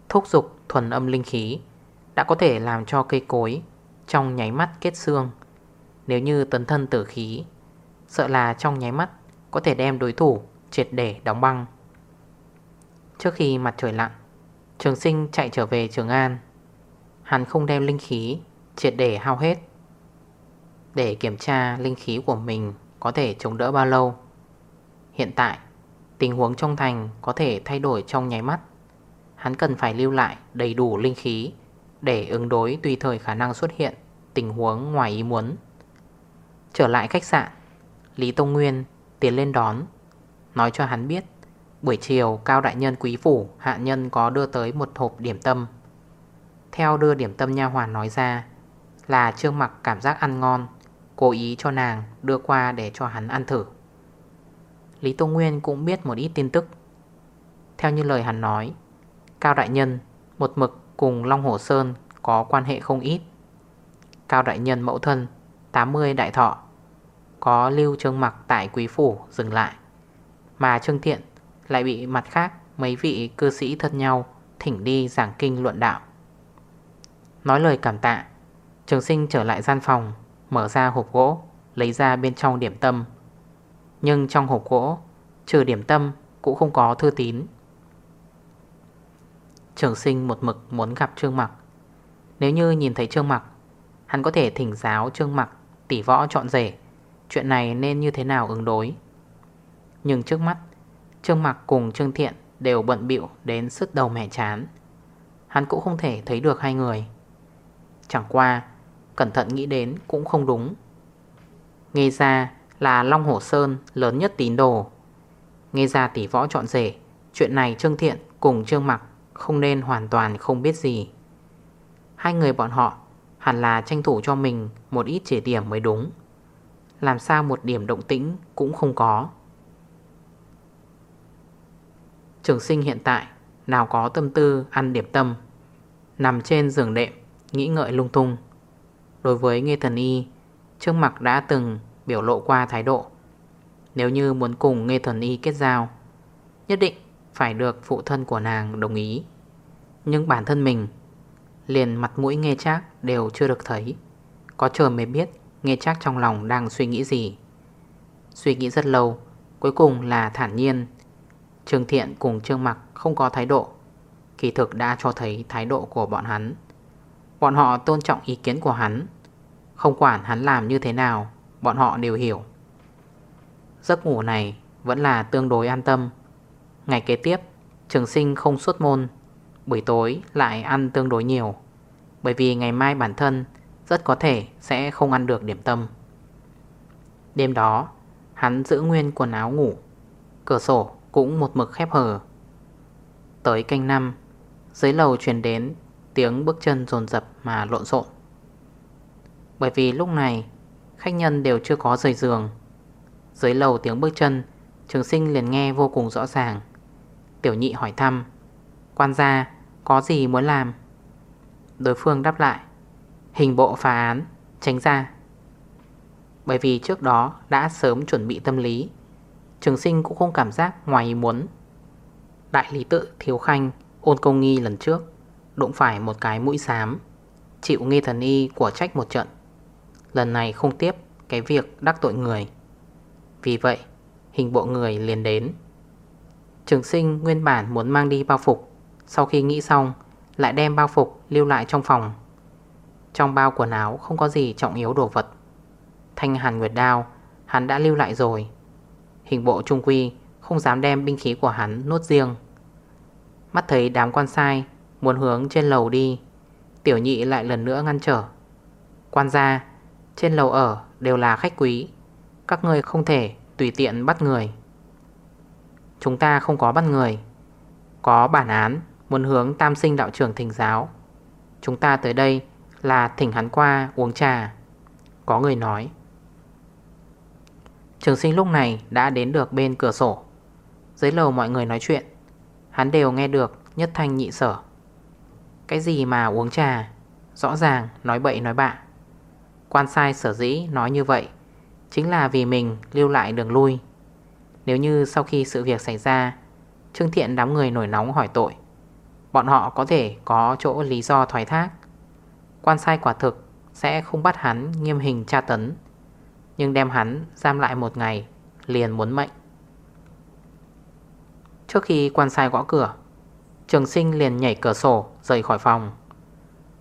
Thúc dục thuần âm linh khí Đã có thể làm cho cây cối Trong nháy mắt kết xương. Nếu như tấn thân tử khí, Sợ là trong nháy mắt Có thể đem đối thủ triệt để đóng băng. Trước khi mặt trời lặn, Trường sinh chạy trở về Trường An. Hắn không đem linh khí Triệt để hao hết Để kiểm tra linh khí của mình Có thể chống đỡ bao lâu. Hiện tại, Tình huống trong thành có thể thay đổi trong nháy mắt. Hắn cần phải lưu lại đầy đủ linh khí Để ứng đối tùy thời khả năng xuất hiện Tình huống ngoài ý muốn. Trở lại khách sạn. Lý Tông Nguyên tiến lên đón, Nói cho hắn biết, Buổi chiều Cao Đại Nhân Quý Phủ, Hạ Nhân có đưa tới một hộp điểm tâm. Theo đưa điểm tâm nha hoàn nói ra, Là Trương Mặc cảm giác ăn ngon, Cố ý cho nàng đưa qua để cho hắn ăn thử. Lý tông Nguyên cũng biết một ít tin tức. Theo như lời hắn nói, Cao Đại Nhân, một mực cùng Long Hồ Sơn có quan hệ không ít. Cao Đại Nhân mẫu thân 80 đại thọ có lưu trương mặc tại quý phủ dừng lại. Mà Trương Thiện lại bị mặt khác mấy vị cư sĩ thân nhau Thỉnh đi giảng kinh luận đạo. Nói lời cảm tạ, Trường sinh trở lại gian phòng, Mở ra hộp gỗ, Lấy ra bên trong điểm tâm. Nhưng trong hộp gỗ, Trừ điểm tâm cũng không có thư tín. Trường sinh một mực muốn gặp Trương Mặc. Nếu như nhìn thấy Trương Mặc, Hắn có thể thỉnh giáo Trương Mặc Tỉ võ chọn rể. Chuyện này nên như thế nào ứng đối? Nhưng trước mắt, Trương Mặc cùng Trương Thiện đều bận bịu đến sức đầu mẻ chán. Hắn cũng không thể thấy được hai người. Chẳng qua, Cẩn thận nghĩ đến cũng không đúng. Nghe ra là Long Hổ Sơn lớn nhất tín đồ. Nghe ra tỷ võ chọn rể, Chuyện này Trương Thiện cùng Trương Mặc Không nên hoàn toàn không biết gì. Hai người bọn họ Hẳn là tranh thủ cho mình Một ít chỉ điểm mới đúng. Làm sao một điểm động tĩnh cũng không có. Trường sinh hiện tại, Nào có tâm tư ăn điểm tâm. Nằm trên giường đệm, Nghĩ ngợi lung tung. Đối với nghe Thần Y Trương mặt đã từng biểu lộ qua thái độ. Nếu như muốn cùng nghe Thần Y kết giao, Nhất định phải được phụ thân của nàng đồng ý. Nhưng bản thân mình, Liền mặt mũi nghe chác đều chưa được thấy. Có chờ mới biết. Nghe chắc trong lòng đang suy nghĩ gì? Suy nghĩ rất lâu, Cuối cùng là thản nhiên. Trương Thiện cùng Trương Mặc không có thái độ. Kỳ thực đã cho thấy thái độ của bọn hắn. Bọn họ tôn trọng ý kiến của hắn. Không quản hắn làm như thế nào, Bọn họ đều hiểu. Giấc ngủ này vẫn là tương đối an tâm. Ngày kế tiếp, Trường sinh không xuất môn. Buổi tối lại ăn tương đối nhiều. Bởi vì ngày mai bản thân rất có thể sẽ không ăn được điểm tâm. Đêm đó, Hắn giữ nguyên quần áo ngủ, Cửa sổ cũng một mực khép hờ. Tới canh năm, Dưới lầu truyền đến Tiếng bước chân dồn dập mà lộn xộn. Bởi vì lúc này, Khách nhân đều chưa có rời giường. Dưới lầu tiếng bước chân, Trường sinh liền nghe vô cùng rõ ràng. Tiểu nhị hỏi thăm, Quan gia, có gì muốn làm? Đối phương đáp lại Hình bộ phá án, Tránh ra. Bởi vì trước đó đã sớm chuẩn bị tâm lý, Trường sinh cũng không cảm giác ngoài ý muốn. Đại lý tự thiếu khanh Ôn công nghi lần trước, Đụng phải một cái mũi xám, Chịu nghi thần y của trách một trận. Lần này không tiếp cái việc đắc tội người. Vì vậy, hình bộ người liền đến. Trường sinh nguyên bản muốn mang đi bao phục, Sau khi nghĩ xong, Lại đem bao phục lưu lại trong phòng. Trong bao quần áo không có gì trọng yếu đồ vật. Thanh hàn nguyệt đao, Hắn đã lưu lại rồi. Hình bộ trung quy Không dám đem binh khí của hắn nuốt riêng. Mắt thấy đám quan sai Muốn hướng trên lầu đi, Tiểu nhị lại lần nữa ngăn trở. Quan gia, Trên lầu ở đều là khách quý, Các người không thể tùy tiện bắt người. Chúng ta không có bắt người. Có bản án Muốn hướng tam sinh đạo trưởng thỉnh giáo. Chúng ta tới đây là thỉnh hắn qua uống trà. Có người nói, Trường sinh lúc này đã đến được bên cửa sổ. Dưới lầu mọi người nói chuyện, Hắn đều nghe được nhất thanh nhị sở. Cái gì mà uống trà? Rõ ràng nói bậy nói bạ. Quan sai sở dĩ nói như vậy Chính là vì mình lưu lại đường lui. Nếu như sau khi sự việc xảy ra, Trương Thiện đám người nổi nóng hỏi tội, Bọn họ có thể có chỗ lý do thoái thác. Quan sai quả thực sẽ không bắt hắn nghiêm hình tra tấn, Nhưng đem hắn giam lại một ngày Liền muốn mệnh. Trước khi quan sai gõ cửa, Trường sinh liền nhảy cửa sổ rời khỏi phòng,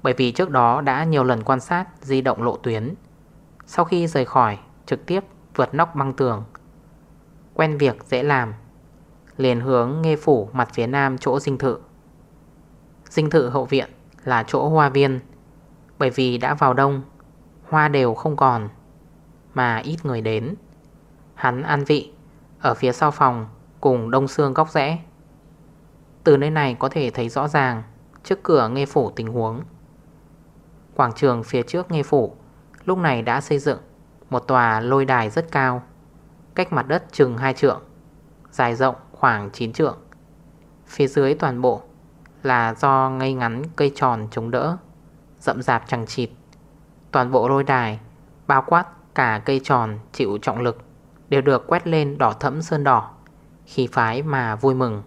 Bởi vì trước đó đã nhiều lần quan sát di động lộ tuyến. Sau khi rời khỏi, trực tiếp vượt nóc băng tường, Quen việc dễ làm, Liền hướng nghe phủ mặt phía nam chỗ dinh thự. Dinh thự hậu viện là chỗ hoa viên. Bởi vì đã vào đông, Hoa đều không còn, Mà ít người đến. Hắn an vị, Ở phía sau phòng, Cùng đông xương góc rẽ. Từ nơi này có thể thấy rõ ràng, Trước cửa nghe phủ tình huống. Quảng trường phía trước nghe phủ, Lúc này đã xây dựng Một tòa lôi đài rất cao, Cách mặt đất chừng 2 trượng, Dài rộng khoảng 9 trượng. Phía dưới toàn bộ Là do ngây ngắn cây tròn chống đỡ. Rậm rạp chẳng chịt. Toàn bộ lôi đài, Bao quát cả cây tròn chịu trọng lực, Đều được quét lên đỏ thẫm sơn đỏ Khi phái mà vui mừng.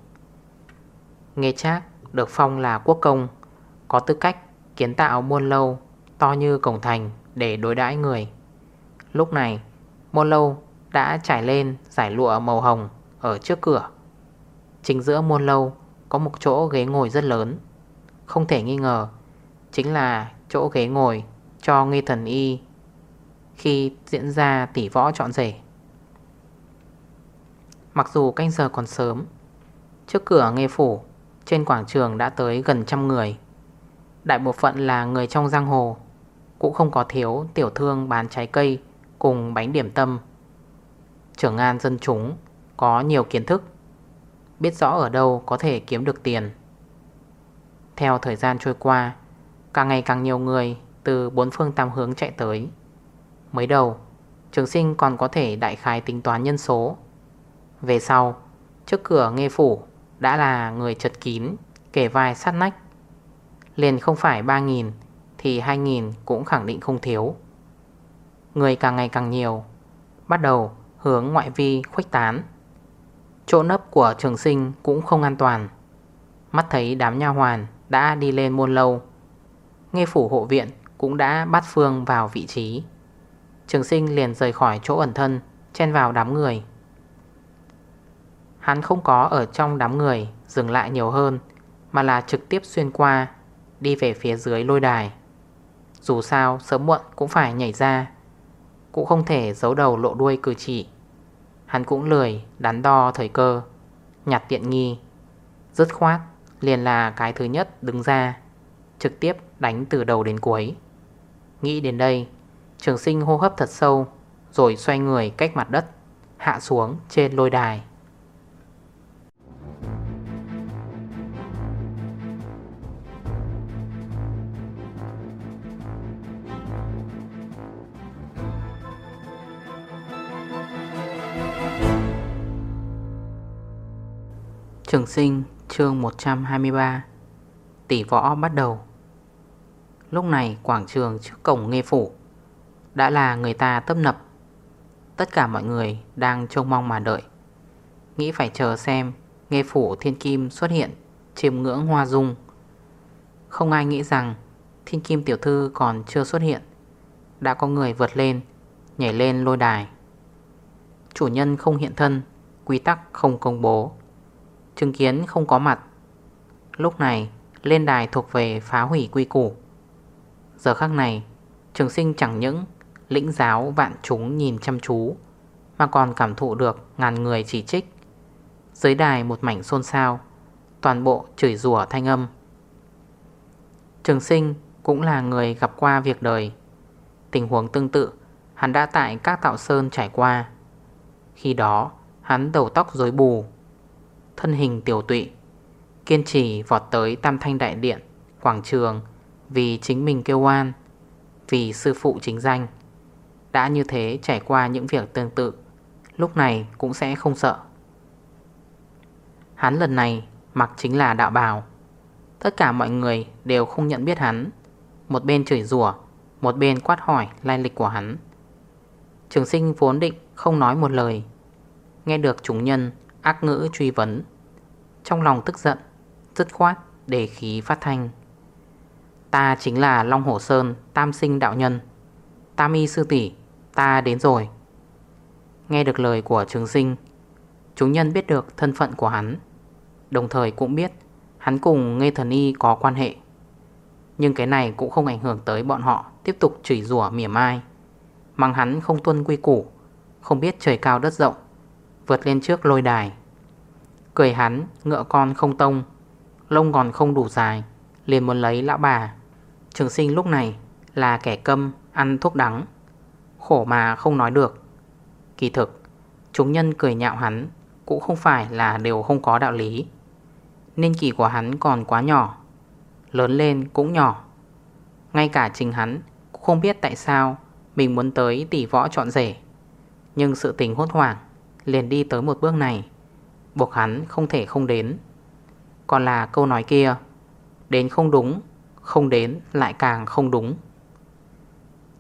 Nghe chác được phong là quốc công, Có tư cách kiến tạo muôn lâu To như cổng thành để đối đãi người. Lúc này Muôn lâu đã trải lên giải lụa màu hồng Ở trước cửa. Chính giữa muôn lâu Có một chỗ ghế ngồi rất lớn. Không thể nghi ngờ Chính là chỗ ghế ngồi cho nghi thần y Khi diễn ra tỉ võ trọn rể. Mặc dù canh giờ còn sớm, Trước cửa nghe phủ, Trên quảng trường đã tới gần trăm người. Đại bộ phận là người trong giang hồ, Cũng không có thiếu tiểu thương bán trái cây Cùng bánh điểm tâm. Trưởng an dân chúng Có nhiều kiến thức, Biết rõ ở đâu có thể kiếm được tiền. Theo thời gian trôi qua Càng ngày càng nhiều người Từ bốn phương tam hướng chạy tới. Mới đầu, Trường sinh còn có thể đại khái tính toán nhân số. Về sau, Trước cửa nghe phủ Đã là người chật kín Kể vai sát nách. Liền không phải 3.000 Thì 2.000 cũng khẳng định không thiếu. Người càng ngày càng nhiều, Bắt đầu hướng ngoại vi khuếch tán. Chỗ nấp của trường sinh cũng không an toàn. Mắt thấy đám nha hoàn đã đi lên môn lâu Nghe phủ hộ viện cũng đã bắt phương vào vị trí. Trường sinh liền rời khỏi chỗ ẩn thân, Chen vào đám người. Hắn không có ở trong đám người, dừng lại nhiều hơn, Mà là trực tiếp xuyên qua, Đi về phía dưới lôi đài. Dù sao, sớm muộn cũng phải nhảy ra, Cũng không thể giấu đầu lộ đuôi cử chỉ. Hắn cũng lười, đắn đo thời cơ, Nhặt tiện nghi. Dứt khoát, liền là cái thứ nhất đứng ra, Trực tiếp đánh từ đầu đến cuối. Nghĩ đến đây, Trường sinh hô hấp thật sâu, Rồi xoay người cách mặt đất, Hạ xuống trên lôi đài. Trường sinh, chương 123 Tỷ võ bắt đầu. Lúc này quảng trường trước cổng nghe phủ Đã là người ta tấp nập. Tất cả mọi người đang trông mong mà đợi. Nghĩ phải chờ xem Nghe phủ thiên kim xuất hiện, Chiêm ngưỡng hoa dung. Không ai nghĩ rằng Thiên kim tiểu thư còn chưa xuất hiện. Đã có người vượt lên, Nhảy lên lôi đài. Chủ nhân không hiện thân, Quy tắc không công bố. Chứng kiến không có mặt. Lúc này, lên đài thuộc về phá hủy quy củ. Giờ khắc này, Trường sinh chẳng những lĩnh giáo vạn chúng nhìn chăm chú, Mà còn cảm thụ được ngàn người chỉ trích. Dưới đài một mảnh xôn xao, Toàn bộ chửi rủa thanh âm. Trường sinh cũng là người gặp qua việc đời. Tình huống tương tự, Hắn đã tại các tạo sơn trải qua. Khi đó, hắn đầu tóc rối bù, Thân hình tiểu tụy, Kiên trì vọt tới Tam Thanh Đại Điện, Quảng trường vì chính mình kêu oan, Vì sư phụ chính danh. Đã như thế trải qua những việc tương tự, Lúc này cũng sẽ không sợ. Hắn lần này mặc chính là đạo bào. Tất cả mọi người đều không nhận biết hắn. Một bên chửi rủa, Một bên quát hỏi lai lịch của hắn. Trường sinh vốn định không nói một lời, Nghe được chúng nhân ác ngữ truy vấn. Trong lòng tức giận, Dứt khoát để khí phát thanh. Ta chính là Long Hổ Sơn, Tam sinh đạo nhân. Tam y sư tỷ, Ta đến rồi. Nghe được lời của trường sinh, Chúng nhân biết được thân phận của hắn. Đồng thời cũng biết, Hắn cùng Nghe Thần Y có quan hệ. Nhưng cái này cũng không ảnh hưởng tới bọn họ Tiếp tục chửi rủa mỉa mai. Mang hắn không tuân quy củ, Không biết trời cao đất rộng, Vượt lên trước lôi đài. Cười hắn, ngựa con không tông, Lông còn không đủ dài, Liền muốn lấy lão bà. Trường sinh lúc này là kẻ câm, Ăn thuốc đắng, Khổ mà không nói được. Kỳ thực, Chúng nhân cười nhạo hắn Cũng không phải là đều không có đạo lý. Nên kỳ của hắn còn quá nhỏ, Lớn lên cũng nhỏ. Ngay cả trình hắn Cũng không biết tại sao Mình muốn tới tỷ võ chọn rể. Nhưng sự tình hốt hoảng Liền đi tới một bước này, Buộc hắn không thể không đến. Còn là câu nói kia, Đến không đúng không đến, lại càng không đúng.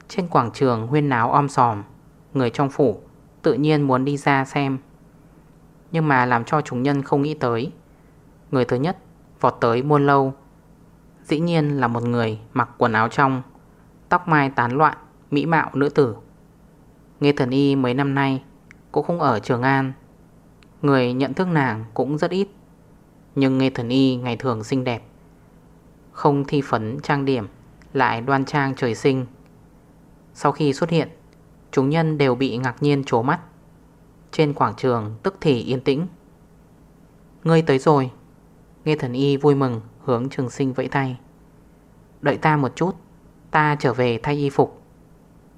Trên quảng trường huyên náo om sòm, Người trong phủ Tự nhiên muốn đi ra xem. Nhưng mà làm cho chúng nhân không nghĩ tới, Người thứ nhất Vọt tới muôn lâu. Dĩ nhiên là một người mặc quần áo trong, Tóc mai tán loạn, Mỹ mạo nữ tử. Nghe thần y mấy năm nay Cũng không ở Trường An. Người nhận thức nàng cũng rất ít, Nhưng Nghe thần y ngày thường xinh đẹp không thi phấn trang điểm, Lại đoan trang trời sinh. Sau khi xuất hiện, Chúng nhân đều bị ngạc nhiên trố mắt. Trên quảng trường tức thì yên tĩnh. Ngươi tới rồi. Nghe thần y vui mừng, hướng trường sinh vẫy tay. Đợi ta một chút, Ta trở về thay y phục.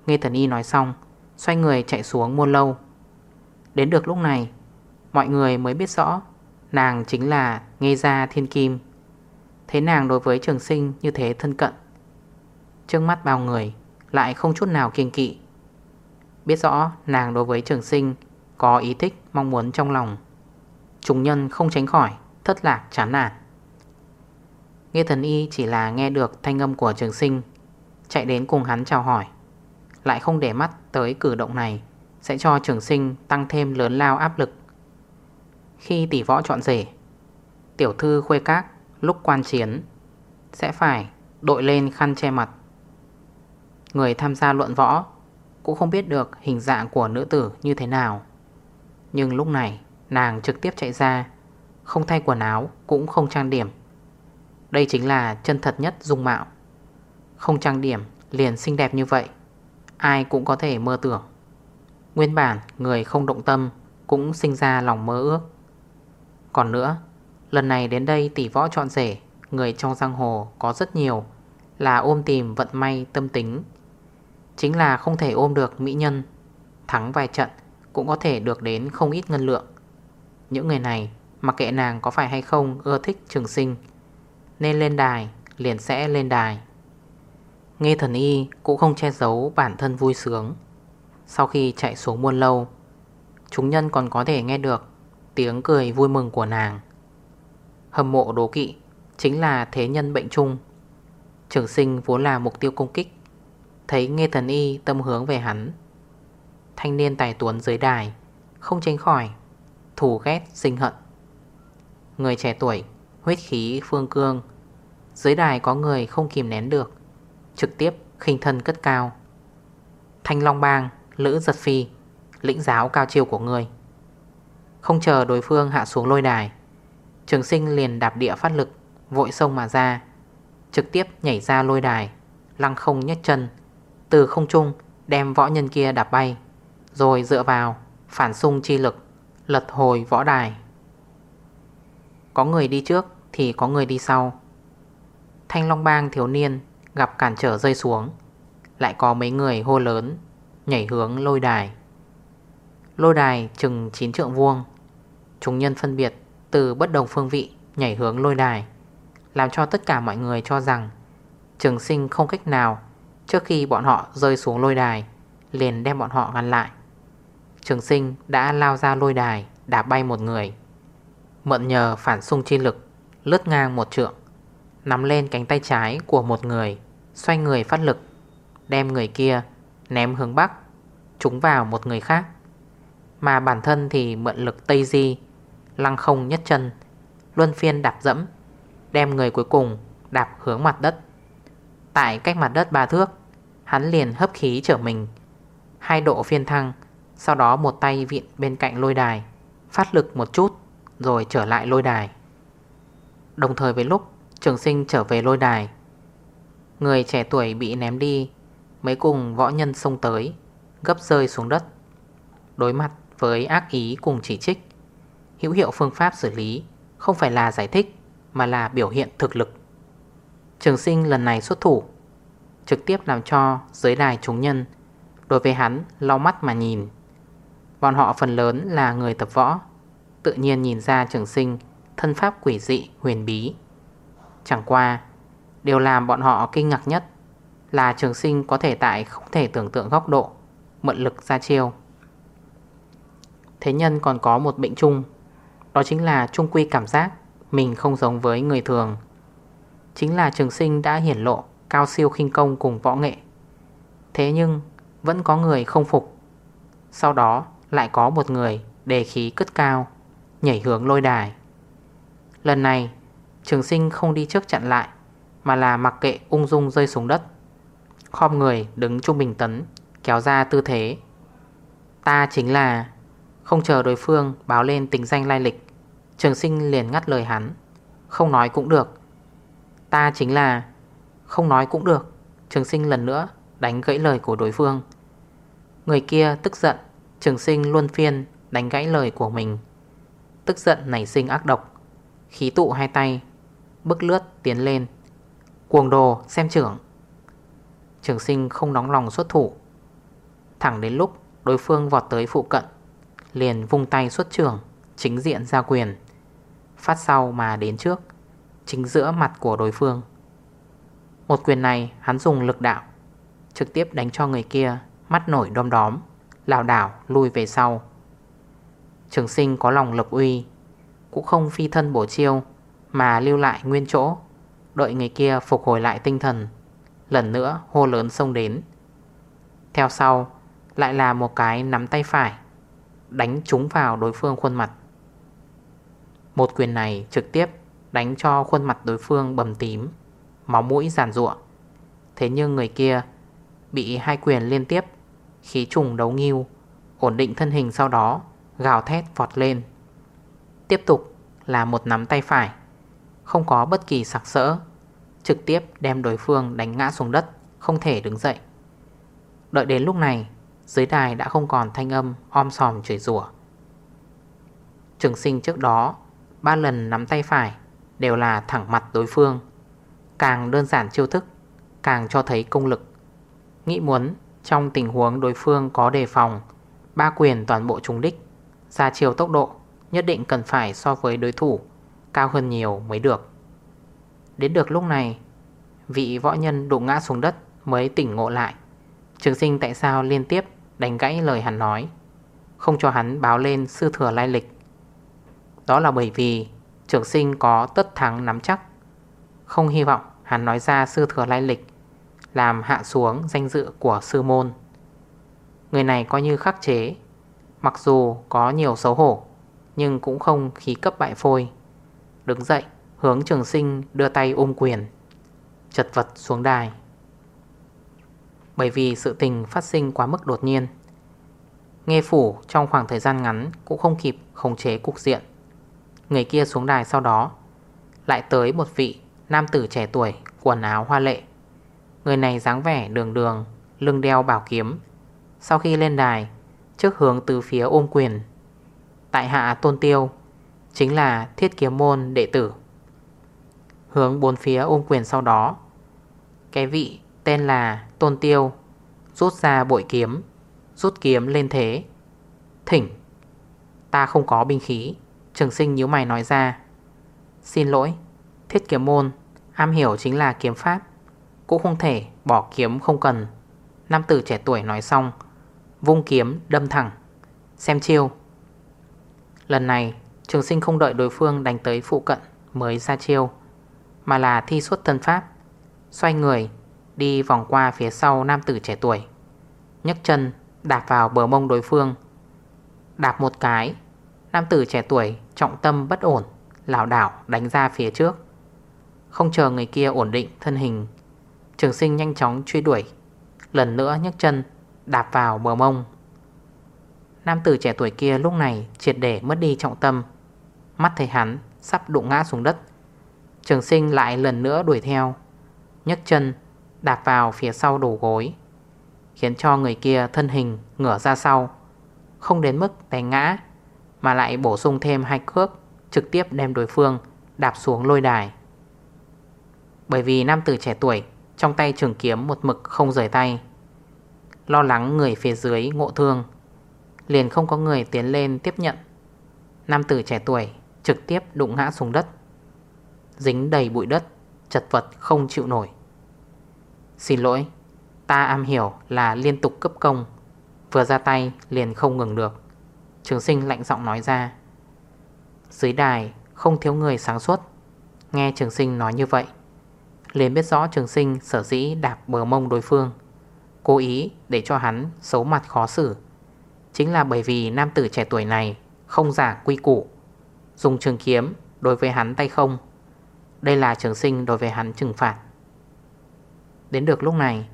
Nghe thần y nói xong, Xoay người chạy xuống muôn lâu. Đến được lúc này, Mọi người mới biết rõ, Nàng chính là Nghe Gia Thiên Kim. Thế nàng đối với trường sinh như thế thân cận. Trước mắt bao người, Lại không chút nào kiên kỵ. Biết rõ nàng đối với trường sinh Có ý thích, mong muốn trong lòng. Chúng nhân không tránh khỏi, Thất lạc, chán nản. Nghe thần y chỉ là nghe được thanh âm của trường sinh, Chạy đến cùng hắn chào hỏi. Lại không để mắt tới cử động này, Sẽ cho trường sinh tăng thêm lớn lao áp lực. Khi tỷ võ chọn rể, Tiểu thư khuê các lúc quan chiến, Sẽ phải đội lên khăn che mặt. Người tham gia luận võ Cũng không biết được hình dạng của nữ tử như thế nào. Nhưng lúc này, nàng trực tiếp chạy ra, Không thay quần áo, cũng không trang điểm. Đây chính là chân thật nhất dung mạo. Không trang điểm liền xinh đẹp như vậy, Ai cũng có thể mơ tưởng. Nguyên bản người không động tâm Cũng sinh ra lòng mơ ước. Còn nữa Lần này đến đây tỷ võ chọn rể, Người trong giang hồ có rất nhiều, Là ôm tìm vận may tâm tính. Chính là không thể ôm được mỹ nhân, Thắng vài trận Cũng có thể được đến không ít ngân lượng. Những người này Mặc kệ nàng có phải hay không ưa thích trường sinh, Nên lên đài, Liền sẽ lên đài. Nghe thần y cũng không che giấu bản thân vui sướng. Sau khi chạy xuống muôn lâu, Chúng nhân còn có thể nghe được Tiếng cười vui mừng của nàng. Hâm mộ đố kỵ, Chính là thế nhân bệnh chung. Trường sinh vốn là mục tiêu công kích. Thấy nghe thần y tâm hướng về hắn, Thanh niên tài tuấn dưới đài, Không tránh khỏi, Thù ghét, sinh hận. Người trẻ tuổi, Huyết khí, phương cương, Dưới đài có người không kìm nén được, Trực tiếp khinh thân cất cao. Thanh Long Bang, Lữ giật phi, Lĩnh giáo cao chiêu của người. Không chờ đối phương hạ xuống lôi đài Trường sinh liền đạp địa phát lực, Vội sông mà ra. Trực tiếp nhảy ra lôi đài, Lăng không nhất chân. Từ không trung, đem võ nhân kia đạp bay. Rồi dựa vào, Phản xung chi lực, Lật hồi võ đài. Có người đi trước Thì có người đi sau. Thanh Long Bang thiếu niên Gặp cản trở rơi xuống, Lại có mấy người hô lớn, Nhảy hướng lôi đài. Lôi đài chừng 9 trượng vuông, Chúng nhân phân biệt từ bất đồng phương vị, Nhảy hướng lôi đài, Làm cho tất cả mọi người cho rằng Trường sinh không cách nào Trước khi bọn họ rơi xuống lôi đài, Liền đem bọn họ ngăn lại. Trường sinh đã lao ra lôi đài, Đạp bay một người. Mận nhờ phản xung chi lực, Lướt ngang một trượng, Nắm lên cánh tay trái của một người, Xoay người phát lực, Đem người kia ném hướng bắc, Trúng vào một người khác. Mà bản thân thì mượn lực Tây Di Lăng không nhất chân, Luân phiên đạp dẫm, Đem người cuối cùng đạp hướng mặt đất. Tại cách mặt đất ba thước, Hắn liền hấp khí trở mình. Hai độ phiên thăng, Sau đó một tay viện bên cạnh lôi đài, Phát lực một chút, Rồi trở lại lôi đài. Đồng thời với lúc trường sinh trở về lôi đài, Người trẻ tuổi bị ném đi, Mấy cùng võ nhân xông tới, Gấp rơi xuống đất, Đối mặt với ác ý cùng chỉ trích. Hữu hiệu phương pháp xử lý, Không phải là giải thích, Mà là biểu hiện thực lực. Trường sinh lần này xuất thủ, Trực tiếp làm cho giới đài chúng nhân. Đối với hắn, lau mắt mà nhìn. Bọn họ phần lớn là người tập võ, Tự nhiên nhìn ra trường sinh Thân pháp quỷ dị, huyền bí. Chẳng qua, Điều làm bọn họ kinh ngạc nhất Là trường sinh có thể tại không thể tưởng tượng góc độ, Mượn lực ra chiêu. Thế nhân còn có một bệnh chung. Đó chính là trung quy cảm giác Mình không giống với người thường. Chính là trường sinh đã hiển lộ Cao siêu khinh công cùng võ nghệ. Thế nhưng, Vẫn có người không phục. Sau đó, lại có một người Đề khí cất cao, Nhảy hướng lôi đài. Lần này, Trường sinh không đi trước chặn lại, Mà là mặc kệ ung dung rơi xuống đất. Khom người đứng trung bình tấn, Kéo ra tư thế. Ta chính là, Không chờ đối phương báo lên tính danh lai lịch. Trường sinh liền ngắt lời hắn. Không nói cũng được. Ta chính là, Không nói cũng được. Trường sinh lần nữa đánh gãy lời của đối phương. Người kia tức giận, Trường sinh luôn phiên đánh gãy lời của mình. Tức giận nảy sinh ác độc. Khí tụ hai tay Bước lướt tiến lên. Cuồng đồ, xem trưởng. Trường sinh không nóng lòng xuất thủ. Thẳng đến lúc đối phương vọt tới phụ cận, Liền vung tay xuất trường Chính diện ra quyền. Phát sau mà đến trước, Chính giữa mặt của đối phương. Một quyền này, hắn dùng lực đạo, Trực tiếp đánh cho người kia, Mắt nổi đom đóm Lào đảo lui về sau. Trường sinh có lòng lập uy, Cũng không phi thân bổ chiêu, Mà lưu lại nguyên chỗ, Đợi người kia phục hồi lại tinh thần, Lần nữa hô lớn xông đến. Theo sau, Lại là một cái nắm tay phải, Đánh trúng vào đối phương khuôn mặt. Một quyền này trực tiếp Đánh cho khuôn mặt đối phương bầm tím, Máu mũi giàn ruộng Thế nhưng người kia Bị hai quyền liên tiếp, Khí trùng đấu nghiêu Ổn định thân hình sau đó, Gào thét vọt lên. Tiếp tục là một nắm tay phải, Không có bất kỳ sạc sỡ, Trực tiếp đem đối phương đánh ngã xuống đất, Không thể đứng dậy. Đợi đến lúc này, Dưới đài đã không còn thanh âm om sòm chửi rủa. Trường sinh trước đó Ba lần nắm tay phải Đều là thẳng mặt đối phương. Càng đơn giản chiêu thức, Càng cho thấy công lực. Nghĩ muốn trong tình huống đối phương có đề phòng, Ba quyền toàn bộ trùng đích, Ra chiều tốc độ Nhất định cần phải so với đối thủ Cao hơn nhiều mới được. Đến được lúc này, Vị võ nhân đụng ngã xuống đất Mới tỉnh ngộ lại. Trường sinh tại sao liên tiếp đánh gãy lời hắn nói? Không cho hắn báo lên sư thừa lai lịch. Đó là bởi vì Trường sinh có tất thắng nắm chắc. Không hy vọng hắn nói ra sư thừa lai lịch, Làm hạ xuống danh dự của sư môn. Người này coi như khắc chế, Mặc dù có nhiều xấu hổ, Nhưng cũng không khí cấp bại phôi. Đứng dậy, hướng trường sinh đưa tay ôm quyền, Chật vật xuống đài. Bởi vì sự tình phát sinh quá mức đột nhiên, Nghe phủ trong khoảng thời gian ngắn Cũng không kịp khống chế cục diện. Người kia xuống đài sau đó. Lại tới một vị nam tử trẻ tuổi, Quần áo hoa lệ. Người này dáng vẻ đường đường, Lưng đeo bảo kiếm. Sau khi lên đài, Trước hướng từ phía ôm quyền. Tại hạ tôn tiêu, Chính là thiết kiếm môn đệ tử. Hướng bốn phía ôm quyền sau đó, Cái vị tên là tôn tiêu, Rút ra bội kiếm, Rút kiếm lên thế. Thỉnh, Ta không có binh khí. Trường sinh nhíu mày nói ra. Xin lỗi, Thiết kiếm môn, Am hiểu chính là kiếm pháp. Cũng không thể, bỏ kiếm không cần. Nam tử trẻ tuổi nói xong, Vung kiếm, đâm thẳng. Xem chiêu. Lần này, trường sinh không đợi đối phương đánh tới phụ cận Mới ra chiêu, Mà là thi xuất thân pháp, Xoay người, Đi vòng qua phía sau nam tử trẻ tuổi. Nhấc chân, đạp vào bờ mông đối phương. Đạp một cái Nam tử trẻ tuổi, trọng tâm bất ổn, lảo đảo đánh ra phía trước. Không chờ người kia ổn định thân hình, Trường sinh nhanh chóng truy đuổi, Lần nữa nhấc chân, Đạp vào bờ mông. Nam tử trẻ tuổi kia lúc này Triệt để mất đi trọng tâm. Mắt thấy hắn sắp đụng ngã xuống đất, Trường sinh lại lần nữa đuổi theo, nhấc chân, Đạp vào phía sau đầu gối, Khiến cho người kia thân hình ngửa ra sau, Không đến mức té ngã. Mà lại bổ sung thêm hai cước Trực tiếp đem đối phương Đạp xuống lôi đài. Bởi vì nam tử trẻ tuổi Trong tay trường kiếm một mực không rời tay, Lo lắng người phía dưới ngộ thương, Liền không có người tiến lên tiếp nhận. Nam tử trẻ tuổi Trực tiếp đụng ngã xuống đất, Dính đầy bụi đất, Chật vật không chịu nổi. Xin lỗi, Ta am hiểu là liên tục cấp công, Vừa ra tay liền không ngừng được. Trường sinh lạnh giọng nói ra. Dưới đài, không thiếu người sáng suốt. Nghe trường sinh nói như vậy, liền biết rõ trường sinh sở dĩ đạp bờ mông đối phương. Cố ý để cho hắn xấu mặt khó xử. Chính là bởi vì nam tử trẻ tuổi này Không giả quy củ. Dùng trường kiếm đối với hắn tay không. Đây là trường sinh đối với hắn trừng phạt. Đến được lúc này,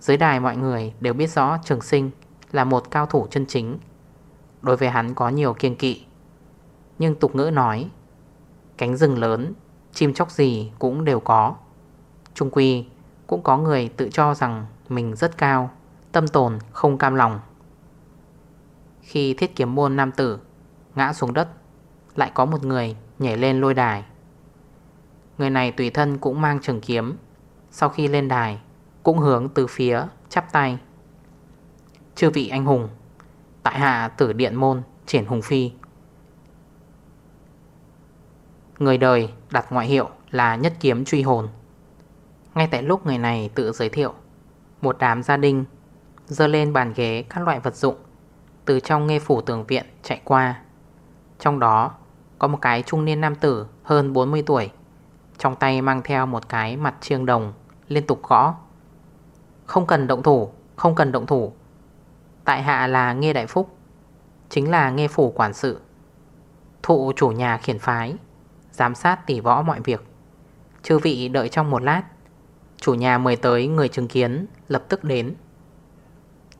dưới đài mọi người đều biết rõ trường sinh là một cao thủ chân chính. Đối với hắn có nhiều kiên kỵ. Nhưng tục ngữ nói Cánh rừng lớn, chim chóc gì cũng đều có. Trung quy cũng có người tự cho rằng mình rất cao Tâm tồn không cam lòng. Khi thiết kiếm môn nam tử ngã xuống đất Lại có một người nhảy lên lôi đài. Người này tùy thân cũng mang trường kiếm Sau khi lên đài cũng hướng từ phía chắp tay. Chư vị anh hùng Tại hạ tử điện môn, triển hùng phi. Người đời đặt ngoại hiệu là nhất kiếm truy hồn. Ngay tại lúc người này tự giới thiệu, Một đám gia đình Dơ lên bàn ghế các loại vật dụng Từ trong nghe phủ tường viện chạy qua. Trong đó Có một cái trung niên nam tử hơn 40 tuổi, Trong tay mang theo một cái mặt chiêng đồng Liên tục gõ. Không cần động thủ, Không cần động thủ. Tại hạ là Nghe Đại Phúc, Chính là Nghe Phủ Quản sự, Thụ chủ nhà khiển phái, Giám sát tỉ võ mọi việc. Chư vị đợi trong một lát, Chủ nhà mời tới người chứng kiến, Lập tức đến.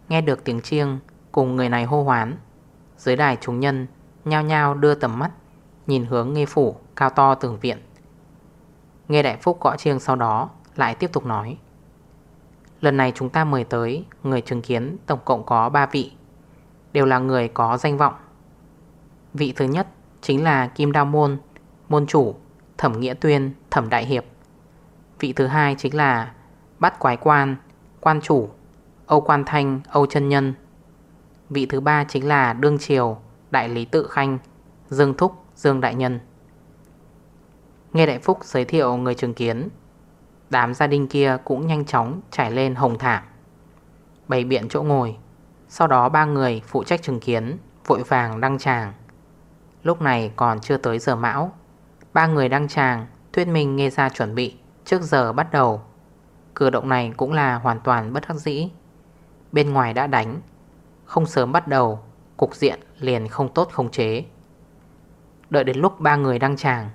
Nghe được tiếng chiêng Cùng người này hô hoán, Dưới đài chúng nhân Nhao nhao đưa tầm mắt, Nhìn hướng nghe phủ cao to tường viện. Nghe đại phúc gõ chiêng sau đó Lại tiếp tục nói. Lần này chúng ta mời tới Người chứng kiến tổng cộng có 3 vị. Đều là người có danh vọng. Vị thứ nhất Chính là Kim Đao Môn Môn chủ, Thẩm Nghĩa Tuyên, Thẩm Đại Hiệp. Vị thứ hai chính là Bát Quái Quan Quan Chủ, Âu Quan Thanh, Âu chân Nhân. Vị thứ ba chính là Đương Triều, Đại Lý Tự Khanh, Dương Thúc, Dương Đại Nhân. Nghe Đại Phúc giới thiệu người chứng kiến Đám gia đình kia cũng nhanh chóng trải lên hồng thảm. Bày biện chỗ ngồi. Sau đó ba người phụ trách chứng kiến, Vội vàng đăng tràng. Lúc này còn chưa tới giờ mão. Ba người đăng tràng, Thuyết minh nghe ra chuẩn bị, Trước giờ bắt đầu. Cử động này cũng là hoàn toàn bất hắc dĩ. Bên ngoài đã đánh. Không sớm bắt đầu, Cục diện liền không tốt không chế. Đợi đến lúc ba người đăng tràng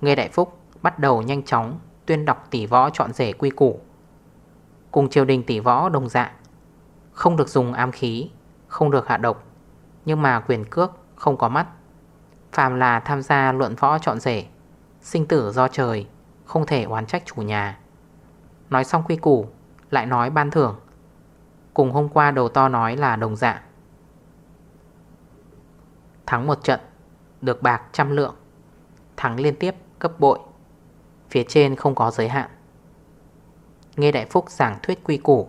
Nghe Đại Phúc bắt đầu nhanh chóng Tuyên đọc tỷ võ chọn rể quy củ. Cùng triều đình tỷ võ đồng dạng. Không được dùng ám khí, Không được hạ độc, Nhưng mà quyền cước không có mắt. Phàm là tham gia luận võ chọn rể, Sinh tử do trời, Không thể oán trách chủ nhà. Nói xong quy củ, Lại nói ban thưởng. Cùng hôm qua đầu to nói là đồng dạng. Thắng một trận, Được bạc trăm lượng. Thắng liên tiếp, cấp bội. Phía trên không có giới hạn. Nghe Đại Phúc giảng thuyết quy củ,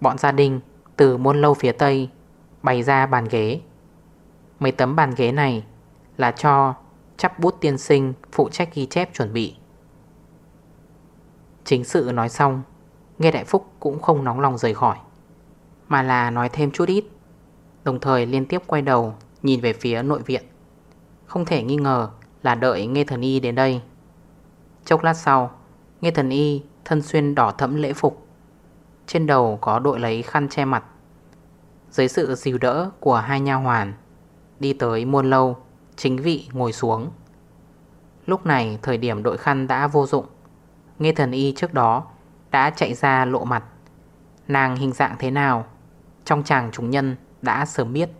Bọn gia đình từ môn lâu phía tây Bày ra bàn ghế. Mấy tấm bàn ghế này Là cho chắp bút tiên sinh Phụ trách ghi chép chuẩn bị. Chính sự nói xong, Nghe Đại Phúc cũng không nóng lòng rời khỏi, Mà là nói thêm chút ít, Đồng thời liên tiếp quay đầu Nhìn về phía nội viện. Không thể nghi ngờ là đợi Nghe Thần Y đến đây. Chốc lát sau, Nghe Thần Y, thân xuyên đỏ thẫm lễ phục. Trên đầu có đội lấy khăn che mặt. Dưới sự dìu đỡ của hai nha hoàn, Đi tới muôn lâu, Chính vị ngồi xuống. Lúc này thời điểm đội khăn đã vô dụng, Nghe thần y trước đó Đã chạy ra lộ mặt. Nàng hình dạng thế nào, Trong chàng chúng nhân đã sớm biết.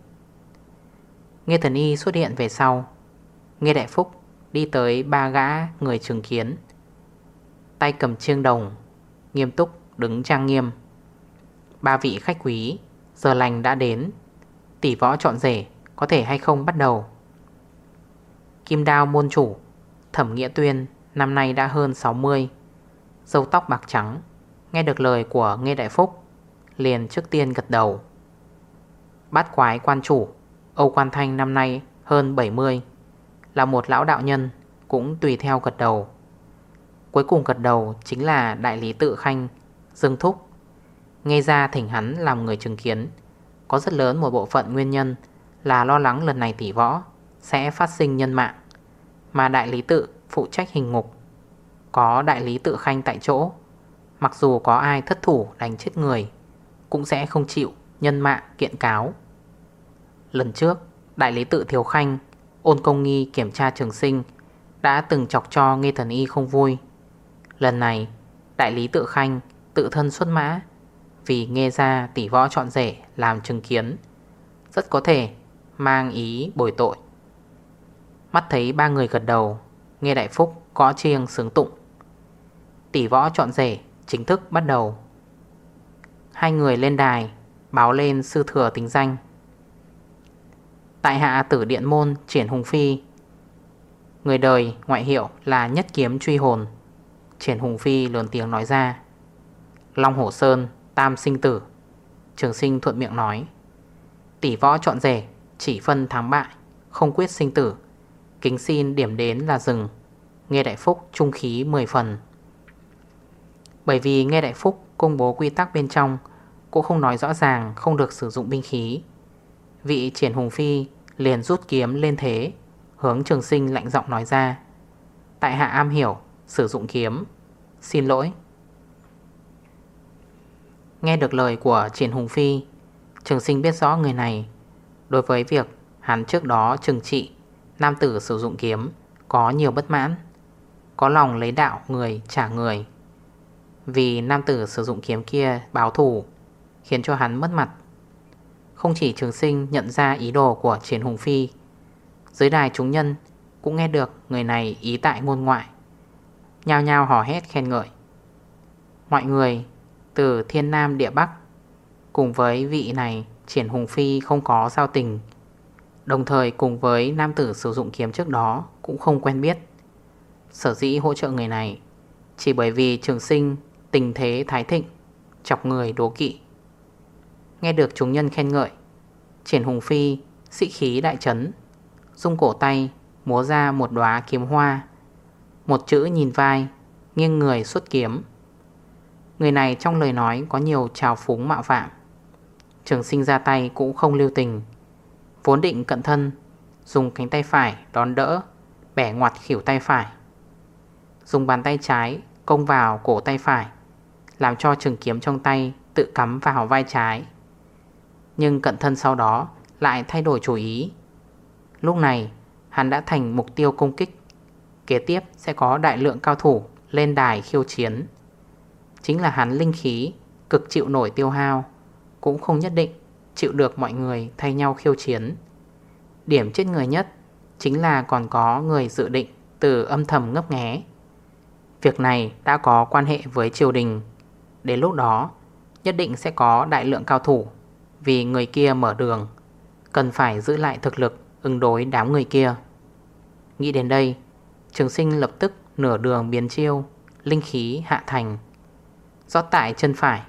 Nghe thần y xuất hiện về sau, Nghe đại phúc Đi tới ba gã người chứng kiến. Tay cầm chiêng đồng, Nghiêm túc đứng trang nghiêm. Ba vị khách quý, Giờ lành đã đến. Tỷ võ chọn rể, Có thể hay không bắt đầu. Kim đao môn chủ, Thẩm Nghĩa Tuyên, Năm nay đã hơn 60 Dâu tóc bạc trắng, Nghe được lời của Nghe Đại Phúc, Liền trước tiên gật đầu. Bát quái quan chủ, Âu Quan Thanh năm nay hơn 70 là một lão đạo nhân, Cũng tùy theo gật đầu. Cuối cùng gật đầu chính là đại lý tự khanh, Dương Thúc. Nghe ra thỉnh hắn làm người chứng kiến, Có rất lớn một bộ phận nguyên nhân Là lo lắng lần này tỷ võ Sẽ phát sinh nhân mạng. Mà đại lý tự phụ trách hình ngục, Có đại lý tự khanh tại chỗ, Mặc dù có ai thất thủ đánh chết người, Cũng sẽ không chịu nhân mạng kiện cáo. Lần trước, Đại lý tự thiếu khanh Ôn công nghi kiểm tra trường sinh, Đã từng chọc cho nghe thần y không vui. Lần này, Đại lý tự khanh tự thân xuất mã, Vì nghe ra tỷ võ chọn rể Làm chứng kiến, Rất có thể mang ý bồi tội. Mắt thấy ba người gật đầu, Nghe đại phúc có chiêng sướng tụng. Tỷ võ chọn rể Chính thức bắt đầu. Hai người lên đài, Báo lên sư thừa tính danh. Tại hạ tử điện môn triển hùng phi. Người đời ngoại hiệu là nhất kiếm truy hồn. Triển hùng phi lớn tiếng nói ra. Long hổ sơn, tam sinh tử. Trường sinh thuận miệng nói. Tỷ võ chọn rể, Chỉ phân thắng bại, Không quyết sinh tử. Kính xin điểm đến là rừng Nghe Đại Phúc trung khí 10 phần. Bởi vì Nghe Đại Phúc công bố quy tắc bên trong Cũng không nói rõ ràng, không được sử dụng binh khí. Vị triển hùng phi liền rút kiếm lên thế Hướng trường sinh lạnh giọng nói ra. Tại hạ am hiểu Sử dụng kiếm. Xin lỗi. Nghe được lời của triển hùng phi Trường sinh biết rõ người này. Đối với việc hắn trước đó trừng trị Nam tử sử dụng kiếm Có nhiều bất mãn Có lòng lấy đạo người trả người. Vì nam tử sử dụng kiếm kia báo thủ, Khiến cho hắn mất mặt. Không chỉ trường sinh nhận ra ý đồ của triển hùng phi, Dưới đài chúng nhân Cũng nghe được người này ý tại ngôn ngoại, Nhao nhao hò hét khen ngợi. Mọi người từ thiên nam địa bắc Cùng với vị này triển hùng phi không có giao tình, Đồng thời cùng với nam tử sử dụng kiếm trước đó Cũng không quen biết. Sở dĩ hỗ trợ người này Chỉ bởi vì trường sinh tình thế thái thịnh, Chọc người đố kỵ. Nghe được chúng nhân khen ngợi. Triển hùng phi, sĩ khí đại trấn Dung cổ tay, múa ra một đóa kiếm hoa. Một chữ nhìn vai, Nghiêng người xuất kiếm. Người này trong lời nói có nhiều trào phúng mạo phạm. Trường sinh ra tay cũng không lưu tình. Vốn định cận thân, Dùng cánh tay phải đón đỡ, Bẻ ngoặt khỉu tay phải. Dùng bàn tay trái công vào cổ tay phải, Làm cho trường kiếm trong tay tự cắm vào vai trái. Nhưng cận thân sau đó, lại thay đổi chủ ý. Lúc này, hắn đã thành mục tiêu công kích. Kế tiếp sẽ có đại lượng cao thủ lên đài khiêu chiến. Chính là hắn linh khí, cực chịu nổi tiêu hao, Cũng không nhất định chịu được mọi người thay nhau khiêu chiến. Điểm chết người nhất Chính là còn có người dự định từ âm thầm ngấp nghé. Việc này đã có quan hệ với triều đình. Đến lúc đó, nhất định sẽ có đại lượng cao thủ vì người kia mở đường. Cần phải giữ lại thực lực, ứng đối đám người kia. Nghĩ đến đây, Trường sinh lập tức nửa đường biến chiêu, Linh khí hạ thành. Rót tại chân phải,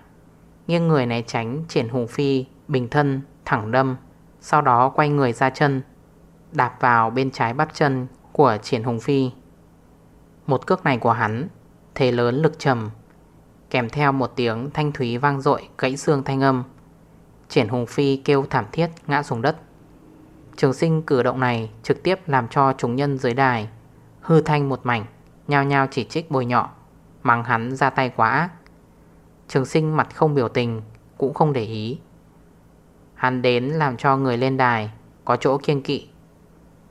Nghiêng người né tránh triển hùng phi, Bình thân, thẳng đâm, Sau đó quay người ra chân, Đạp vào bên trái bắp chân Của triển hùng phi. Một cước này của hắn, Thế lớn lực trầm, Kèm theo một tiếng thanh thúy vang dội Gãy xương thanh âm. Triển hùng phi kêu thảm thiết ngã xuống đất. Trường sinh cử động này Trực tiếp làm cho chúng nhân dưới đài Hư thanh một mảnh, Nhao nhao chỉ trích bồi nhọ, Mắng hắn ra tay quá ác. Trường sinh mặt không biểu tình, Cũng không để ý. Hắn đến làm cho người lên đài Có chỗ kiên kỵ.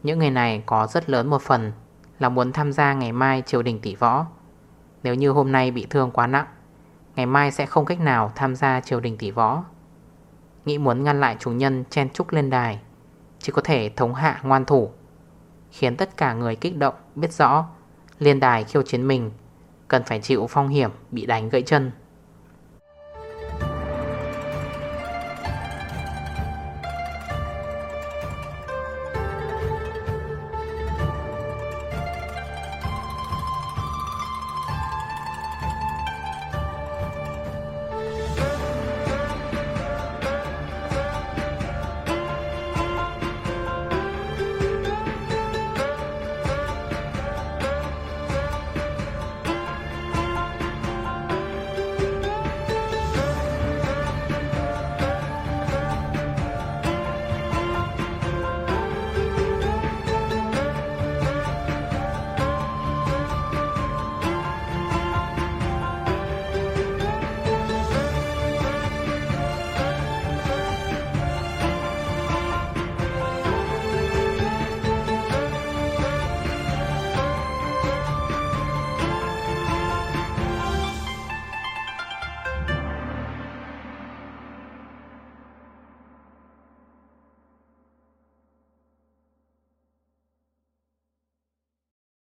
Những người này có rất lớn một phần Là muốn tham gia ngày mai triều đình tỷ võ. Nếu như hôm nay bị thương quá nặng, Ngày mai sẽ không cách nào tham gia triều đình tỷ võ. Nghĩ muốn ngăn lại chủ nhân chen trúc lên đài. Chỉ có thể thống hạ ngoan thủ. Khiến tất cả người kích động biết rõ Liên đài khiêu chiến mình, Cần phải chịu phong hiểm bị đánh gãy chân.